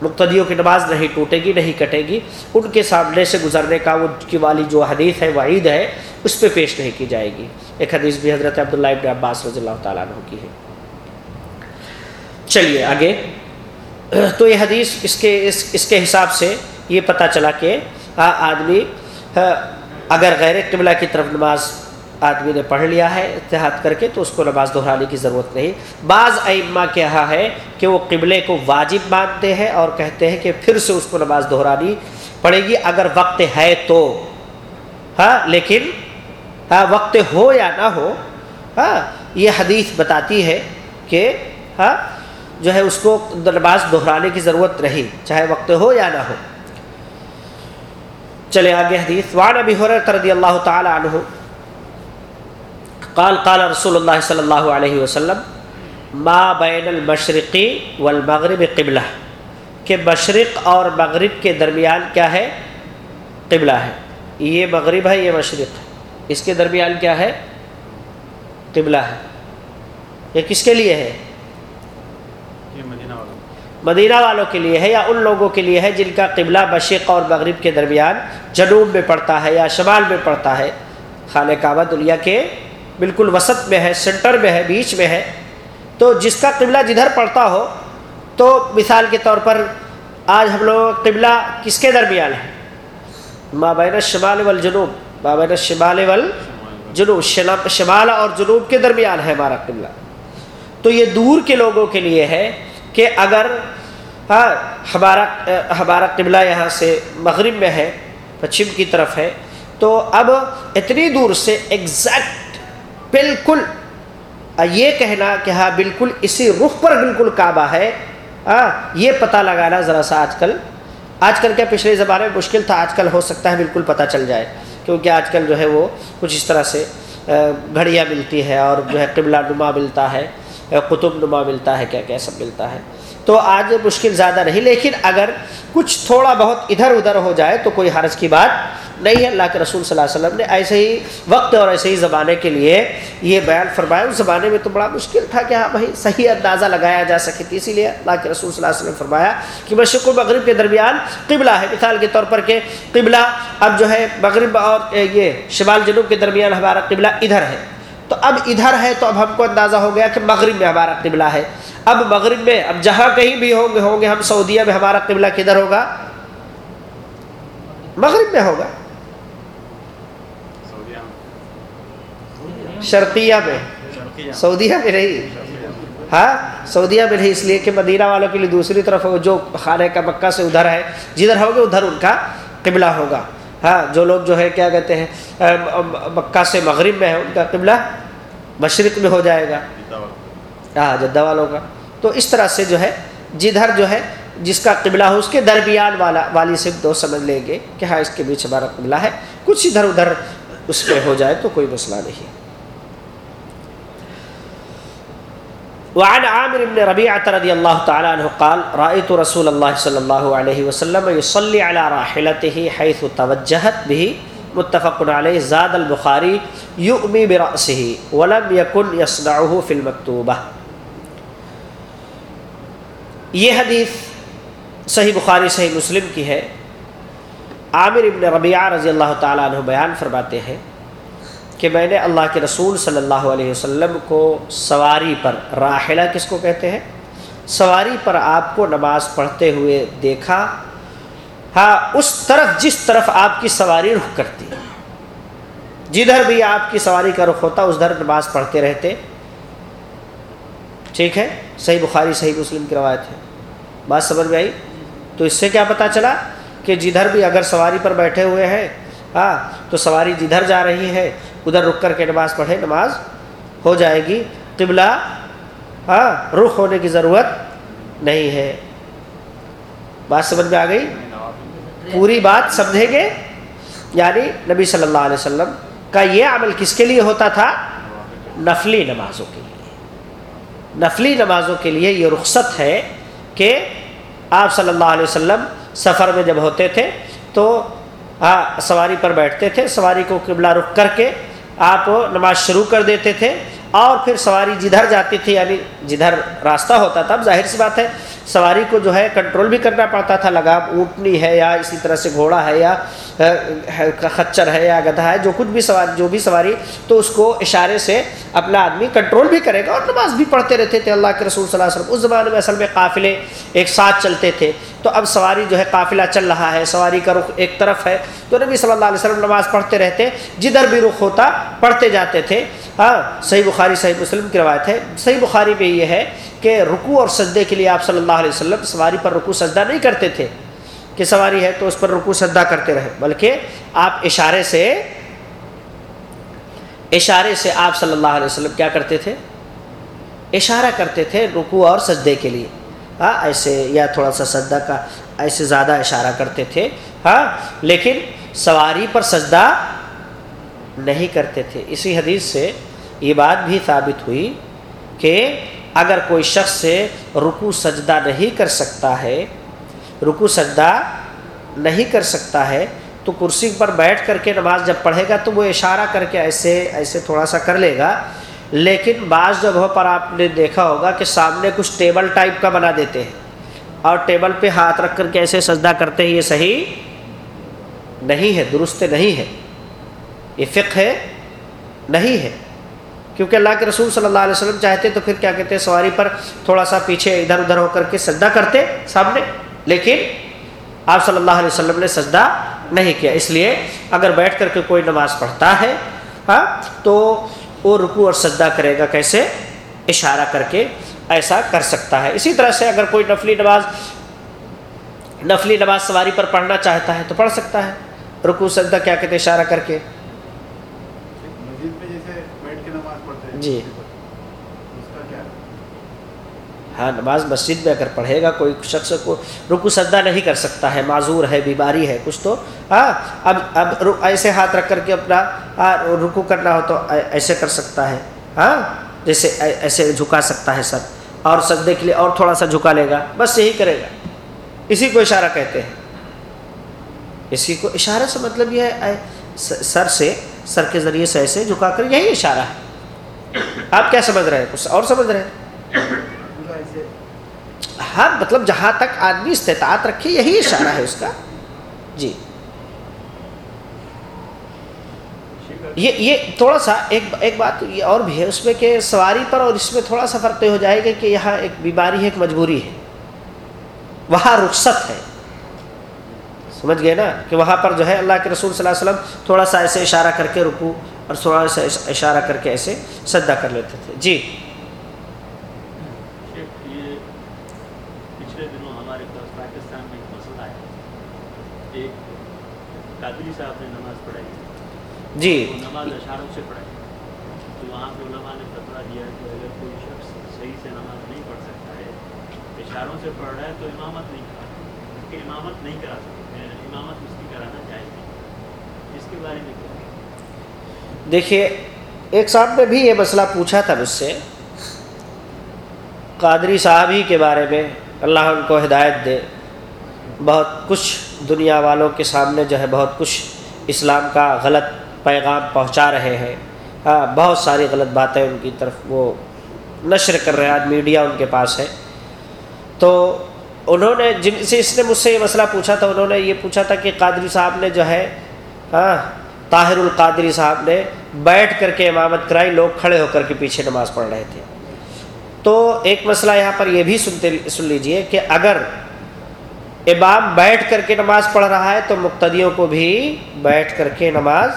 [SPEAKER 1] مقتدیوں کی نماز نہیں ٹوٹے گی، نہیں کٹے گی۔ ان کے سامنے سے گزرنے کا وہ کی والی جو حدیث ہے، وعید ہے، اس پہ پیش نہیں کی جائے گی۔ ایک حدیث بھی حضرت عبداللہ ابن عباس رضی اللہ تعالیٰ عنہ کی ہے۔ چلیے آگے۔ تو یہ حدیث اس کے، اس اس کے حساب سے یہ پتہ چلا کہ آدمی اگر غیر قبلہ کی طرف نماز آدمی نے پڑھ لیا ہے، اتحاد کر کے تو اس کو نماز دہرانے کی ضرورت نہیں۔ بعض ائمہ کے یہاں ہے کہ وہ قبلے کو واجب مانتے ہیں اور کہتے ہیں کہ پھر سے اس کو نماز دہرانی پڑے گی۔ اگر وقت ہے تو ہاں لیکن ہاں وقت ہو یا نہ ہو ہاں یہ حدیث بتاتی ہے کہ ہاں جو ہے، اس کو نماز دہرانے کی ضرورت رہی چاہے وقت ہو یا نہ ہو۔ چلے آگے حدیث۔ وعن ابی حریرہ رضی اللہ تعالی عنہ قال قال رسول اللہ صلی اللہ علیہ وسلم، ما بین المشرقی والمغرب قبلہ کہ مشرق اور مغرب کے درمیان کیا ہے؟ قبلہ ہے۔ یہ مغرب ہے، یہ مشرق ہے۔ اس کے درمیان کیا ہے؟ قبلہ ہے۔ یہ کس کے لیے ہے؟
[SPEAKER 2] مدینہ
[SPEAKER 1] والوں کے لیے ہے یا ان لوگوں کے لیے ہے جن کا قبلہ مشرق اور مغرب کے درمیان جنوب میں پڑتا ہے یا شمال میں پڑتا ہے؟ خانہ کعبہ دنیا کے بالکل وسط میں ہے، سینٹر میں ہے، بیچ میں ہے۔ تو جس کا قبلہ جدھر پڑتا ہو، تو مثال کے طور پر آج ہم لوگ قبلہ کس کے درمیان ہے؟ مابین الشمال والجنوب۔ مابین الشمال والجنوب۔ شمال اور جنوب کے درمیان ہے ہمارا قبلہ۔ تو یہ دور کے لوگوں کے لیے ہے کہ اگر ہاں ہمارا ہمارا قبلہ یہاں سے مغرب میں ہے، پچھم کی طرف ہے، تو اب اتنی دور سے ایگزیکٹ بالکل یہ کہنا کہ ہاں بالکل اسی رخ پر بالکل کعبہ ہے ہاں یہ پتہ لگانا ذرا سا آج کل۔ آج کل کیا پچھلے زمانے میں مشکل تھا، آج کل ہو سکتا ہے بالکل پتہ چل جائے، کیونکہ آج کل جو ہے وہ کچھ اس طرح سے گھڑیاں ملتی ہے اور جو ہے قبلہ نما ملتا ہے۔ قطب نما ملتا ہے، کیا کیا سب ملتا ہے۔ تو آج مشکل زیادہ نہیں، لیکن اگر کچھ تھوڑا بہت ادھر ادھر ہو جائے تو کوئی حرج کی بات نہیں ہے۔ اللہ کے رسول صلی اللہ علیہ وسلم نے ایسے ہی وقت اور ایسے ہی زمانے کے لیے یہ بیان فرمایا۔ اس زمانے میں تو بڑا مشکل تھا کہ ہاں بھائی، صحیح اندازہ لگایا جا سکے۔ تھی اسی لیے اللہ کے رسول صلی اللہ علیہ وسلم نے فرمایا کہ مشرق و مغرب کے درمیان قبلہ ہے۔ مثال کے طور پر کہ قبلہ اب جو ہے مغرب اور یہ شمال جنوب کے درمیان ہمارا قبلہ ادھر ہے۔ تو اب ادھر ہے تو اب ہم کو اندازہ ہو گیا کہ مغرب میں ہمارا قبلہ ہے۔ اب مغرب میں، اب جہاں کہیں بھی ہوں گے ہوں گے ہم سعودیہ میں ہمارا قبلہ کدھر ہوگا؟ مغرب میں ہوگا۔ شرقیہ میں۔ سعودیہ میں نہیں۔ ہاں؟ سعودیہ میں نہیں، اس لیے کہ مدینہ والوں کے لیے دوسری طرف جو خانہ کا مکہ سے ادھر ہے، جدھر ہوگے، ادھر ان کا قبلہ ہوگا۔ ہاں جو لوگ جو ہے کیا کہتے ہیں مکہ سے مغرب میں ہے ان کا قبلہ مشرق میں ہو جائے گا۔ ہاں جدہ والوں کا۔ تو اس طرح سے جو ہے جدھر جو ہے جس کا قبلہ ہو اس کے درمیان والا والی سے دو سمجھ لیں گے کہ ہاں اس کے بیچ ہمارا قبلہ ہے۔ کچھ ادھر ادھر اس پہ ہو جائے تو کوئی مسئلہ نہیں وعن عامر بن ربيعة رضي الله تعالى عنه قال، رأيت رسول الله صلى الله عليه وسلم يصلي على راحلته حيث توجهت به، متفق عليه، زاد البخاري يؤمي برأسه ولم يكن يصنعه في المكتوبة. یہ حدیث صحیح بخاری، صحیح مسلم کی ہے۔ عامر ابن ربیعہ رضی اللہ تعالیٰ عنہ بیان فرماتے ہیں۔ کہ میں نے اللہ کے رسول صلی اللہ علیہ وسلم کو سواری پر، راحلہ کس کو کہتے ہیں؟ سواری پر آپ کو نماز پڑھتے ہوئے دیکھا۔ ہاں اس طرف جس طرف آپ کی سواری رخ کرتی۔ جدھر بھی آپ کی سواری کا رخ ہوتا، اس دھر نماز پڑھتے رہتے۔ ٹھیک ہے؟ صحیح بخاری، صحیح مسلم کی روایت ہے۔ بات سمجھ میں آئی؟ تو اس سے کیا پتہ چلا کہ جدھر بھی اگر سواری پر بیٹھے ہوئے ہیں ہاں تو سواری جدھر جا رہی ہے، ادھر رک کر کے نماز پڑھے، نماز ہو جائے گی۔ قبلہ ہاں رخ ہونے کی ضرورت نہیں ہے۔ بات سمجھ میں آ گئی؟ پوری بات سمجھیں گے؟ یعنی نبی صلی اللہ علیہ وسلم کا یہ عمل کس کے لیے ہوتا تھا؟ نفلی نمازوں کے لیے۔ نفلی نمازوں کے لیے یہ رخصت ہے کہ آپ صلی اللہ علیہ وسلم سفر میں جب ہوتے تھے تو سواری پر بیٹھتے تھے، سواری کو قبلہ رخ کر کے آپ نماز شروع کر دیتے تھے اور پھر سواری جدھر جاتی تھی یعنی جدھر راستہ ہوتا تھا، اب ظاہر سی بات ہے سواری کو جو ہے کنٹرول بھی کرنا پڑتا تھا، لگام اونٹنی ہے یا اسی طرح سے گھوڑا ہے یا خچر ہے یا گدھا ہے، جو کچھ بھی سواری، جو بھی سواری، تو اس کو اشارے سے اپنا آدمی کنٹرول بھی کرے گا اور نماز بھی پڑھتے رہتے تھے۔ اللہ کے رسول صلی اللہ علیہ وسلم، اس زمانے میں اصل میں قافلے ایک ساتھ چلتے تھے۔ تو اب سواری جو ہے قافلہ چل رہا ہے، سواری کا رخ ایک طرف ہے۔ تو نبی صلی اللہ علیہ وسلم نماز پڑھتے رہتے، جدھر بھی رخ ہوتا، پڑھتے جاتے تھے۔ ہاں صحیح بخاری، صحیح مسلم کی روایت ہے۔ صحیح بخاری میں یہ ہے کہ رکو اور سجدے کے لیے آپ صلی اللہ علیہ وسلم سواری پر رکو سجدہ نہیں کرتے تھے۔ کہ سواری ہے تو اس پر رکو سجدہ کرتے رہے۔ بلکہ آپ اشارے سے اشارے سے آپ صلی اللہ علیہ وسلم کیا کرتے تھے؟ اشارہ کرتے تھے رکو اور سجدے کے لیے۔ ہاں ایسے یا تھوڑا سا سجدہ کا ایسے زیادہ اشارہ کرتے تھے۔ ہاں لیکن سواری پر سجدہ نہیں کرتے تھے۔ اسی حدیث سے یہ بات بھی ثابت ہوئی کہ اگر کوئی شخص سے رکو سجدہ نہیں کر سکتا ہے رکو سجدہ نہیں کر سکتا ہے، تو کرسی پر بیٹھ کر کے نماز جب پڑھے گا تو وہ اشارہ کر کے ایسے ایسے تھوڑا سا کر لے گا۔ لیکن بعض جگہوں پر آپ نے دیکھا ہوگا کہ سامنے کچھ ٹیبل ٹائپ کا بنا دیتے ہیں اور ٹیبل پہ ہاتھ رکھ کر کے ایسے سجدہ کرتے ہیں، یہ صحیح نہیں ہے، درست نہیں ہے۔ یہ فقہ ہے نہیں ہے۔ کیونکہ اللہ کے رسول صلی اللہ علیہ وسلم چاہتے تو پھر کیا کہتے سواری پر تھوڑا سا پیچھے ادھر ادھر ہو کر کے سجدہ کرتے سامنے، لیکن آپ صلی اللہ علیہ وسلم نے سجدہ نہیں کیا۔ اس لیے اگر بیٹھ کر کے کوئی نماز پڑھتا ہے ہاں تو وہ رکو اور سجدہ کرے گا، کیسے؟ اشارہ کر کے ایسا کر سکتا ہے۔ اسی طرح سے اگر کوئی نفلی نماز نفلی نماز سواری پر پڑھنا چاہتا ہے تو پڑھ سکتا ہے۔ رکو سجدہ کیا کہتے اشارہ کر کے۔ جی۔ ہاں نماز مسجد میں اگر پڑھے گا کوئی شخص کو رکو سجدہ نہیں کر سکتا ہے معذور ہے بیماری ہے کچھ تو۔ ہاں اب اب ایسے ہاتھ رکھ کر کے اپنا رکو کرنا ہو تو ایسے کر سکتا ہے۔ ہاں جیسے ایسے جھکا سکتا ہے سر۔ اور سجدے کے لیے اور تھوڑا سا جھکا لے گا بس یہی کرے گا۔ اسی کو اشارہ کہتے ہیں۔ اسی کو اشارہ سے مطلب یہ ہے سر سے سر کے ذریعے سے ایسے جھکا کر یہی اشارہ ہے۔ آپ کیا سمجھ رہے ہیں؟ کچھ اور سمجھ رہے ہیں؟ ہاں مطلب جہاں تک آدمی استطاعت رکھے، یہی اشارہ ہے اس کا۔ جی۔ یہ یہ تھوڑا سا ایک ایک بات یہ اور بھی ہے، اس میں کہ سواری پر اور اس میں تھوڑا سا فرق ہو جائے گا کہ یہاں ایک بیماری ہے، ایک مجبوری ہے۔ وہاں رخصت ہے۔ سمجھ گئے نا؟ کہ وہاں پر جو ہے اللہ کے رسول صلی اللہ علیہ وسلم تھوڑا سا ایسے اشارہ کر کے رکو اور تھوڑا سا اشارہ کر کے ایسے سدا کر لیتے تھے۔ جی۔ جی۔ نماز اشاروں سے پڑھائی۔ تو وہاں پہ علماء نے فتوا دیا کہ اگر کوئی شخص صحیح سے نماز نہیں پڑھ سکتا ہے اشاروں سے پڑھ رہا ہے تو امامت نہیں کرا امامت نہیں کرا سکتے امامت اس کی کرانا چاہیے اس کے بارے میں کیا دیکھیے، ایک صاحب نے بھی یہ مسئلہ پوچھا تھا مجھ سے۔ قادری صاحب ہی کے بارے میں اللہ ان کو ہدایت دے۔ بہت کچھ دنیا والوں کے سامنے جو ہے بہت کچھ اسلام کا غلط پیغام پہنچا رہے ہیں۔ ہاں بہت ساری غلط باتیں ان کی طرف وہ نشر کر رہے ہیں۔ آج میڈیا ان کے پاس ہے۔ تو انہوں نے، جن سے اس نے مجھ سے یہ مسئلہ پوچھا تھا، انہوں نے یہ پوچھا تھا کہ قادری صاحب نے جو ہے ہاں طاہر القادری صاحب نے بیٹھ کر کے امامت کرائی، لوگ کھڑے ہو کر کے پیچھے نماز پڑھ رہے تھے۔ تو ایک مسئلہ یہاں پر یہ بھی سنتے سن لیجیے کہ اگر امام بیٹھ کر کے نماز پڑھ رہا ہے تو مقتدیوں کو بھی بیٹھ کر کے نماز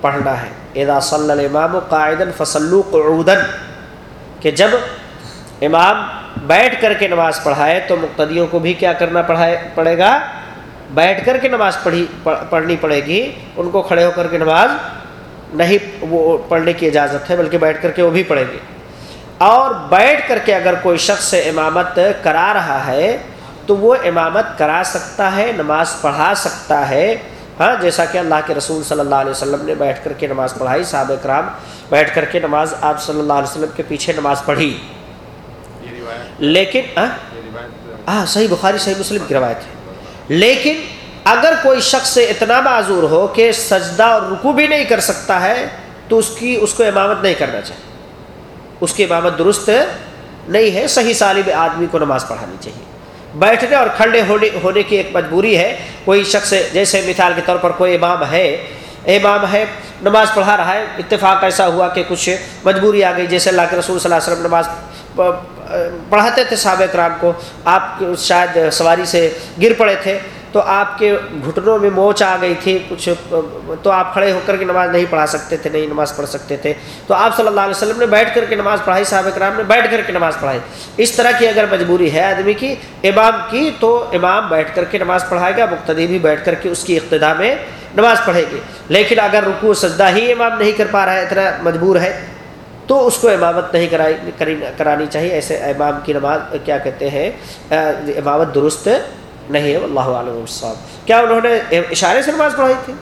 [SPEAKER 1] پڑھنا ہے۔ ادا صلی الامام قائدن فصلو قعودن کہ جب امام بیٹھ کر کے نماز پڑھائے تو مقتدیوں کو بھی کیا کرنا پڑھائے، پڑے گا؟ بیٹھ کر کے نماز پڑھی پڑھنی پڑے گی۔ ان کو کھڑے ہو کر کے نماز نہیں وہ پڑھنے کی اجازت ہے بلکہ بیٹھ کر کے وہ بھی پڑھے گی اور بیٹھ کر کے اگر کوئی شخص امامت کرا رہا ہے تو وہ امامت کرا سکتا ہے نماز پڑھا سکتا ہے۔ ہاں جیسا کہ اللہ کے رسول صلی اللہ علیہ وسلم نے بیٹھ کر کے نماز پڑھائی صحابہ کرام بیٹھ کر کے نماز آپ صلی اللہ علیہ وسلم کے پیچھے نماز پڑھی۔ لیکن ہاں؟, ہاں صحیح بخاری صحیح مسلم کی روایت ہے۔ لیکن اگر کوئی شخص اتنا معذور ہو کہ سجدہ اور رکو بھی نہیں کر سکتا ہے، تو اس کی، اس کو امامت نہیں کرنا چاہیے۔ اس کی امامت درست نہیں ہے، صحیح سالب آدمی کو نماز پڑھانی چاہیے۔ بیٹھنے اور کھڑے ہونے ہونے کی ایک مجبوری ہے۔ کوئی شخص، جیسے مثال کے طور پر کوئی امام ہے امام ہے، نماز پڑھا رہا ہے، اتفاق ایسا ہوا کہ کچھ مجبوری آ گئی، جیسے اللہ کے رسول صلی اللہ علیہ وسلم نماز پڑھاتے تھے صحابہ کرام کو۔ آپ شاید سواری سے گر پڑے تھے۔ تو آپ کے گھٹنوں میں موچ آ گئی تھی، کچھ، تو آپ کھڑے ہو کر کے نماز نہیں پڑھا سکتے تھے، نہیں نماز پڑھ سکتے تھے۔ تو آپ صلی اللہ علیہ وسلم نے بیٹھ کر کے نماز پڑھائی، صحابہ کرام نے بیٹھ کر کے نماز پڑھائی۔ اس طرح کی اگر مجبوری ہے آدمی کی، امام کی، تو امام بیٹھ کر کے نماز پڑھائے گا، مقتدی بھی بیٹھ کر کے اس کی اقتدا میں نماز پڑھے گی۔ لیکن اگر رکوع، سجدہ ہی امام نہیں کر پا رہا ہے، اتنا مجبور ہے تو اس کو امامت نہیں کرائی کرانی چاہیے۔ ایسے امام کی نماز کیا کہتے ہیں؟ امامت درست نہیں ہے اللہ علیہ صاحب کیا انہوں نے اشارے سے نماز پڑھائی تھی؟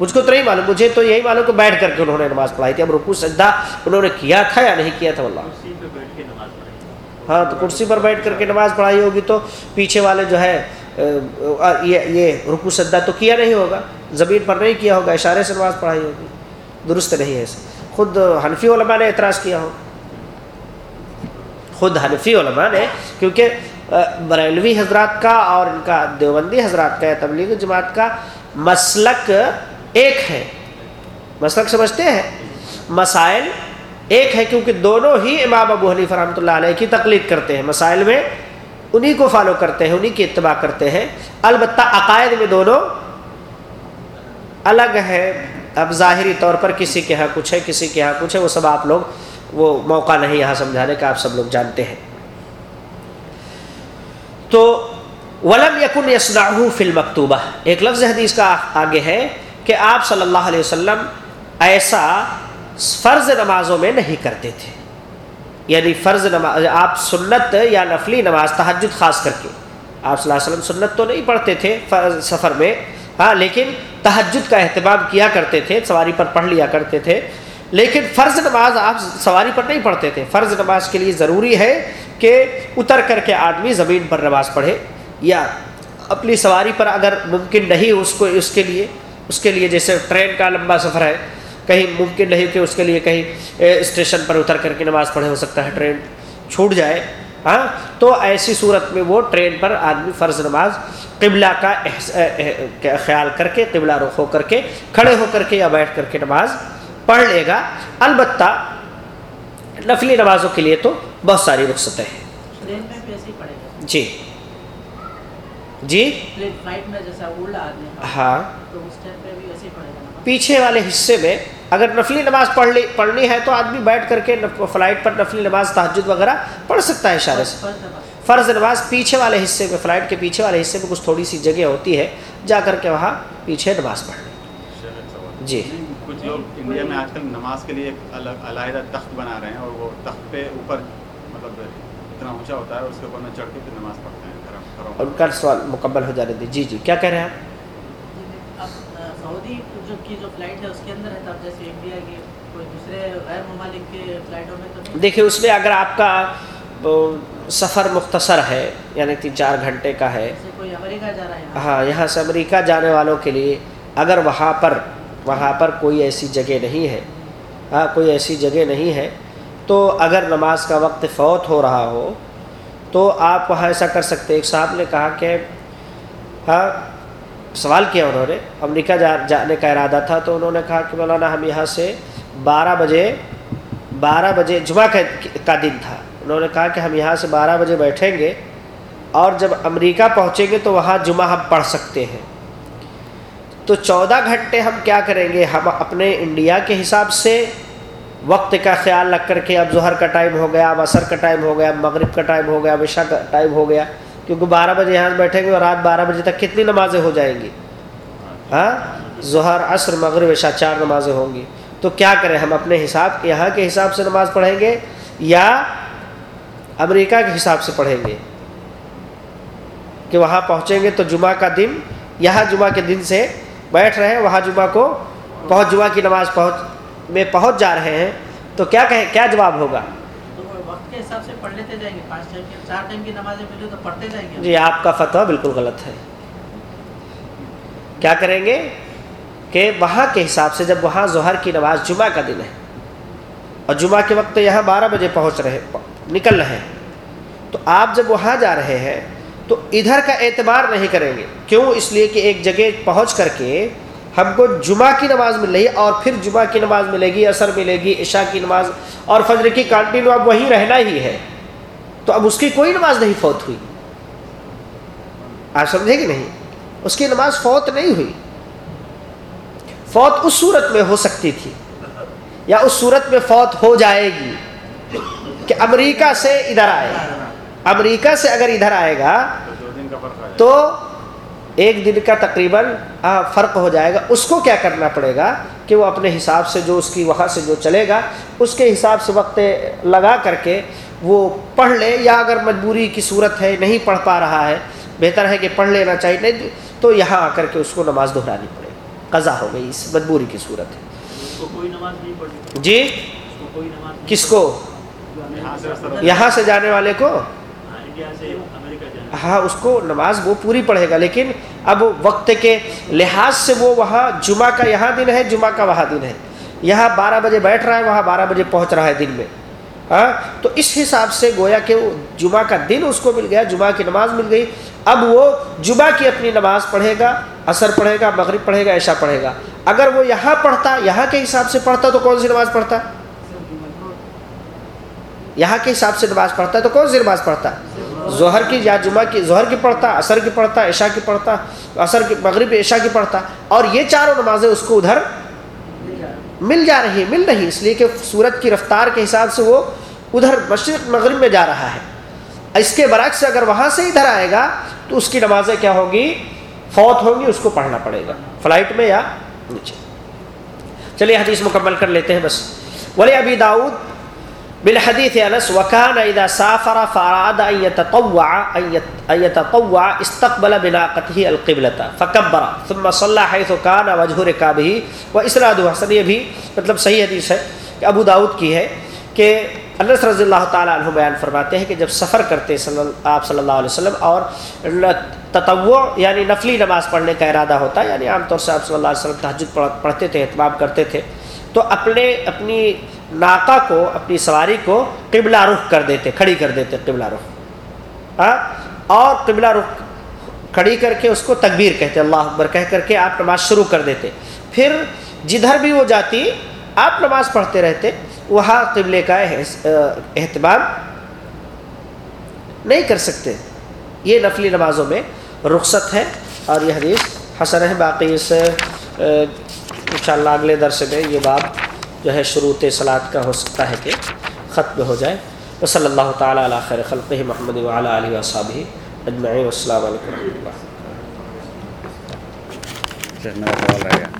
[SPEAKER 1] مجھ کو تو نہیں معلوم مجھے تو یہی معلوم کہ بیٹھ کر کے انہوں نے نماز پڑھائی تھی۔ اب رکو سجدہ انہوں نے کیا تھا یا نہیں کیا تھا اللہ ہاں تو کرسی پر بیٹھ کر کے نماز پڑھائی ہوگی تو پیچھے والے جو ہے یہ رکو سدا تو کیا نہیں ہوگا؟ زمین پر نہیں کیا ہوگا اشارے سے نماز پڑھائی ہوگی۔ درست نہیں ہے ایسے خود حنفی علماء نے اعتراض کیا ہو۔ خود حنفی علماء نے، کیونکہ بریلوی حضرات کا اور ان کا دیوبندی حضرات کا یا تبلیغ جماعت کا مسلک ایک ہے۔ مسلک سمجھتے ہیں؟ مسائل ایک ہے، کیونکہ دونوں ہی امام ابو حلیف رحمۃ اللہ علیہ کی تقلید کرتے ہیں۔ مسائل میں انہی کو فالو کرتے ہیں، انہی کی اتباع کرتے ہیں۔ البتہ عقائد میں دونوں الگ ہے اب ظاہری طور پر کسی کے ہاں کچھ ہے، کسی کے ہاں کچھ ہے، وہ سب آپ لوگ، وہ موقع نہیں یہاں سمجھانے کا، آپ سب لوگ جانتے ہیں۔ تو ولم یقن یسنا فل مکتوبہ ایک لفظ حدیث کا آگے ہے کہ آپ صلی اللہ علیہ وسلم ایسا فرض نمازوں میں نہیں کرتے تھے۔ یعنی فرض نماز آپ سنت یا نفلی نماز تحجد خاص کر کے، آپ صلی اللہ علیہ وسلم سنت تو نہیں پڑھتے تھے سفر میں ہاں لیکن تحجد کا اہتمام کیا کرتے تھے، سواری پر پڑھ لیا کرتے تھے۔ لیکن فرض نماز آپ سواری پر نہیں پڑھتے تھے۔ فرض نماز کے لیے ضروری ہے کہ اتر کر کے آدمی زمین پر نماز پڑھے، یا اپنی سواری پر اگر ممکن نہیں اس کو، اس کے لیے، اس کے لیے جیسے ٹرین کا لمبا سفر ہے، کہیں ممکن نہیں کہ اس کے لیے کہیں اسٹیشن پر اتر کر کے نماز پڑھے، ہو سکتا ہے ٹرین چھوٹ جائے۔ ہاں؟ تو ایسی صورت میں وہ ٹرین پر آدمی فرض نماز قبلہ کا خیال کر کے قبلہ رخ ہو کر کے کھڑے ہو کر کے یا بیٹھ کر کے نماز پڑھ لے گا۔ البتہ نفلی نمازوں کے لیے تو بہت ساری رخصتیں ہیں۔ جی۔ جی؟ ہاں۔ پیچھے والے حصے میں اگر نفلی نماز پڑھ لی پڑھنی ہے تو آدمی بیٹھ کر کے فلائٹ پر نفلی نماز تحجد وغیرہ پڑھ سکتا ہے اشارے سے۔ فرض نماز۔ پیچھے والے حصے میں فلائٹ کے پیچھے والے حصے میں کچھ تھوڑی سی جگہ ہوتی ہے جا کر کے وہاں پیچھے نماز پڑھ لیں۔ جی۔
[SPEAKER 2] کچھ لوگ انڈیا میں آج کل نماز کے لیے ایک الگ علیحدہ تخت بنا رہے ہیں اور وہ تخت پہ اوپر مطلب اتنا اونچا ہوتا ہے اس کے اوپر میں چڑھ کے پھر نماز پڑھتے ہیں
[SPEAKER 1] اور ان کا سوال مکمل ہو جانے دی جی جی۔ کیا کہہ رہے ہیں
[SPEAKER 3] آپ؟ سعودی جو کی جو فلائٹ ہے اس کے اندر ہے تب جیسے انڈیا کی کوئی دوسرے غیر ممالک کے فلائٹوں میں تو
[SPEAKER 1] دیکھیے اس میں اگر آپ کا سفر مختصر ہے یعنی تین چار گھنٹے کا ہے
[SPEAKER 3] کوئی امریکہ جا رہا ہے
[SPEAKER 1] ہاں یہاں سے امریکہ جانے والوں کے لیے اگر وہاں پر وہاں پر کوئی ایسی جگہ نہیں ہے ہاں کوئی ایسی جگہ نہیں ہے تو اگر نماز کا وقت فوت ہو رہا ہو تو آپ وہاں ایسا کر سکتے ایک صاحب نے کہا کہ ہاں سوال کیا انہوں نے، امریکہ جا، جانے کا ارادہ تھا تو انہوں نے کہا کہ مولانا ہم یہاں سے بارہ بجے بارہ بجے جمعہ کا دن تھا۔ انہوں نے کہا کہ ہم یہاں سے بارہ بجے بیٹھیں گے اور جب امریکہ پہنچیں گے تو وہاں جمعہ ہم پڑھ سکتے ہیں۔ تو چودہ گھنٹے ہم کیا کریں گے؟ ہم اپنے انڈیا کے حساب سے وقت کا خیال رکھ کر کے اب ظہر کا ٹائم ہو گیا، اب عصر کا ٹائم ہو گیا اب مغرب کا ٹائم ہو گیا اب عشاء کا ٹائم ہو گیا۔ کیونکہ بارہ بجے یہاں بیٹھیں گے اور رات بارہ بجے تک کتنی نمازیں ہو جائیں گی؟ ہاں؟ ظہر، عصر، مغرب، عشاء چار نمازیں ہوں گی۔ تو کیا کریں؟ ہم اپنے حساب، یہاں کے حساب سے نماز پڑھیں گے یا امریکہ کے حساب سے پڑھیں گے؟ کہ وہاں پہنچیں گے تو جمعہ کا دن، یہاں جمعہ کے دن سے بیٹھ رہے ہیں، وہاں جمعہ کو پہنچ، جمعہ کی نماز پہنچ، میں پہنچ جا رہے ہیں۔ تو کیا کہیں، کیا جواب ہوگا؟
[SPEAKER 3] حساب سے پڑھ لیتے جائیں گے، پانچ ٹائم چار ٹائم کی نمازیں پڑھ تو پڑھتے جائیں گے۔
[SPEAKER 1] جی آپ کا فتویٰ بالکل غلط ہے۔ کیا کریں گے کہ وہاں کے حساب سے جب وہاں ظہر کی نماز جمعہ کا دن ہے اور جمعہ کے وقت یہاں بارہ بجے پہنچ رہے، نکل رہے ہیں، تو آپ جب وہاں جا رہے ہیں تو ادھر کا اعتبار نہیں کریں گے۔ کیوں؟ اس لیے کہ ایک جگہ پہنچ کر کے ہم کو جمعہ کی نماز مل رہی ہے اور پھر جمعہ کی نماز ملے گی اثر ملے گی، عشاء کی نماز اور فجر کی کانٹینیو اب وہیں رہنا ہی ہے۔ تو اب اس کی کوئی نماز نہیں فوت ہوئی۔ آپ سمجھے کہ نہیں؟ اس کی نماز فوت نہیں ہوئی۔ فوت اس صورت میں ہو سکتی تھی یا اس صورت میں فوت ہو جائے گی کہ امریکہ سے ادھر آئے۔ امریکہ سے اگر ادھر آئے گا تو ایک دن کا تقریباً فرق ہو جائے گا۔ اس کو کیا کرنا پڑے گا کہ وہ اپنے حساب سے جو اس کی وہاں سے جو چلے گا اس کے حساب سے وقت لگا کر کے وہ پڑھ لے۔ یا اگر مجبوری کی صورت ہے نہیں پڑھ پا رہا ہے بہتر ہے کہ پڑھ لینا چاہیے۔ نہیں تو یہاں آ کر کے اس کو نماز دہرانی پڑے۔ قضا ہو گئی اس مجبوری کی صورت ہے۔ جی؟ کس کو؟
[SPEAKER 2] ہاں اس کو
[SPEAKER 1] نماز وہ پوری پڑھے گا،
[SPEAKER 4] لیکن اب وقت کے لحاظ
[SPEAKER 1] سے وہ وہاں جمعہ کا یہاں دن ہے، جمعہ کا وہاں دن ہے۔ یہاں بارہ بجے بیٹھ رہا ہے، وہاں بارہ بجے پہنچ رہا ہے دن میں۔ ہاں تو اس حساب سے گویا کہ جمعہ کا دن اس کو مل گیا، جمعہ کی نماز مل گئی۔ اب وہ جمعہ کی اپنی نماز پڑھے گا، عصر پڑھے گا، مغرب پڑھے گا، عشاء پڑھے گا۔ اگر وہ یہاں پڑھتا، یہاں کے حساب سے پڑھتا تو کون سی نماز پڑھتا؟ یہاں کے حساب سے نماز پڑھتا تو کون سی نماز پڑھتا؟ ظہر کی یا جمعہ کی، ظہر کی پڑھتا، عصر کی پڑھتا، عشاء کی پڑھتا، عصر کی، مغرب عشاء کی پڑھتا، اور یہ چاروں نمازیں اس کو ادھر مل جا رہی مل رہی اس لیے کہ سورج کی رفتار کے حساب سے وہ ادھر مشرق، مغرب میں جا رہا ہے۔ اس کے برعکس اگر وہاں سے ادھر آئے گا تو اس کی نمازیں کیا ہوگی؟ فوت ہوں گی اس کو پڑھنا پڑے گا۔ فلائٹ میں یا نیچے۔ چلیے، حدیث مکمل کر لیتے ہیں بس۔ ولی ابھی داؤد بالحديث أنس وكان إذا سافر فأراد أن يتطوع أن يتطوع، استقبل بناقته القبلة، فكبر، ثم صلى حيث كان وجه ركابه وإسناده حسن. یہ بھی مطلب صحیح حدیث ہے کہ ابو داؤد کی ہے کہ انس رضی اللہ تعالیٰ عنہ بیان فرماتے ہیں کہ جب سفر کرتے صلی آپ صلی اللہ علیہ وسلم اور تطوع یعنی نفلی نماز پڑھنے کا ارادہ ہوتا ہے یعنی عام طور سے آپ صلی اللہ علیہ وسلم تحجد پڑھتے تھے اہتمام کرتے تھے، تو اپنے، اپنی ناکا کو، اپنی سواری کو قبلہ رخ کر دیتے، کھڑی کر دیتے، قبلہ رخ۔ اور قبلہ رخ کھڑی کر کے اس کو تکبیر کہتے، اللہ اکبر کہہ کر کے آپ نماز شروع کر دیتے۔ پھر جدھر بھی وہ جاتی، آپ نماز پڑھتے رہتے۔ وہاں قبلے کا اہتمام نہیں کر سکتے۔ یہ نفلی نمازوں میں رخصت ہے۔ اور یہ حدیث حسن ہے، باقی اس انشاءاللہ اگلے درس میں یہ باب جو ہے شروط سلاد کا ہو سکتا ہے کہ ختم ہو جائے۔ و صلی اللہ تعالیٰ علیہ خیر خلق محمد وعلیٰ علیہ وصاب اجمعین۔ السلام علیکم۔ و رحمۃ اللہ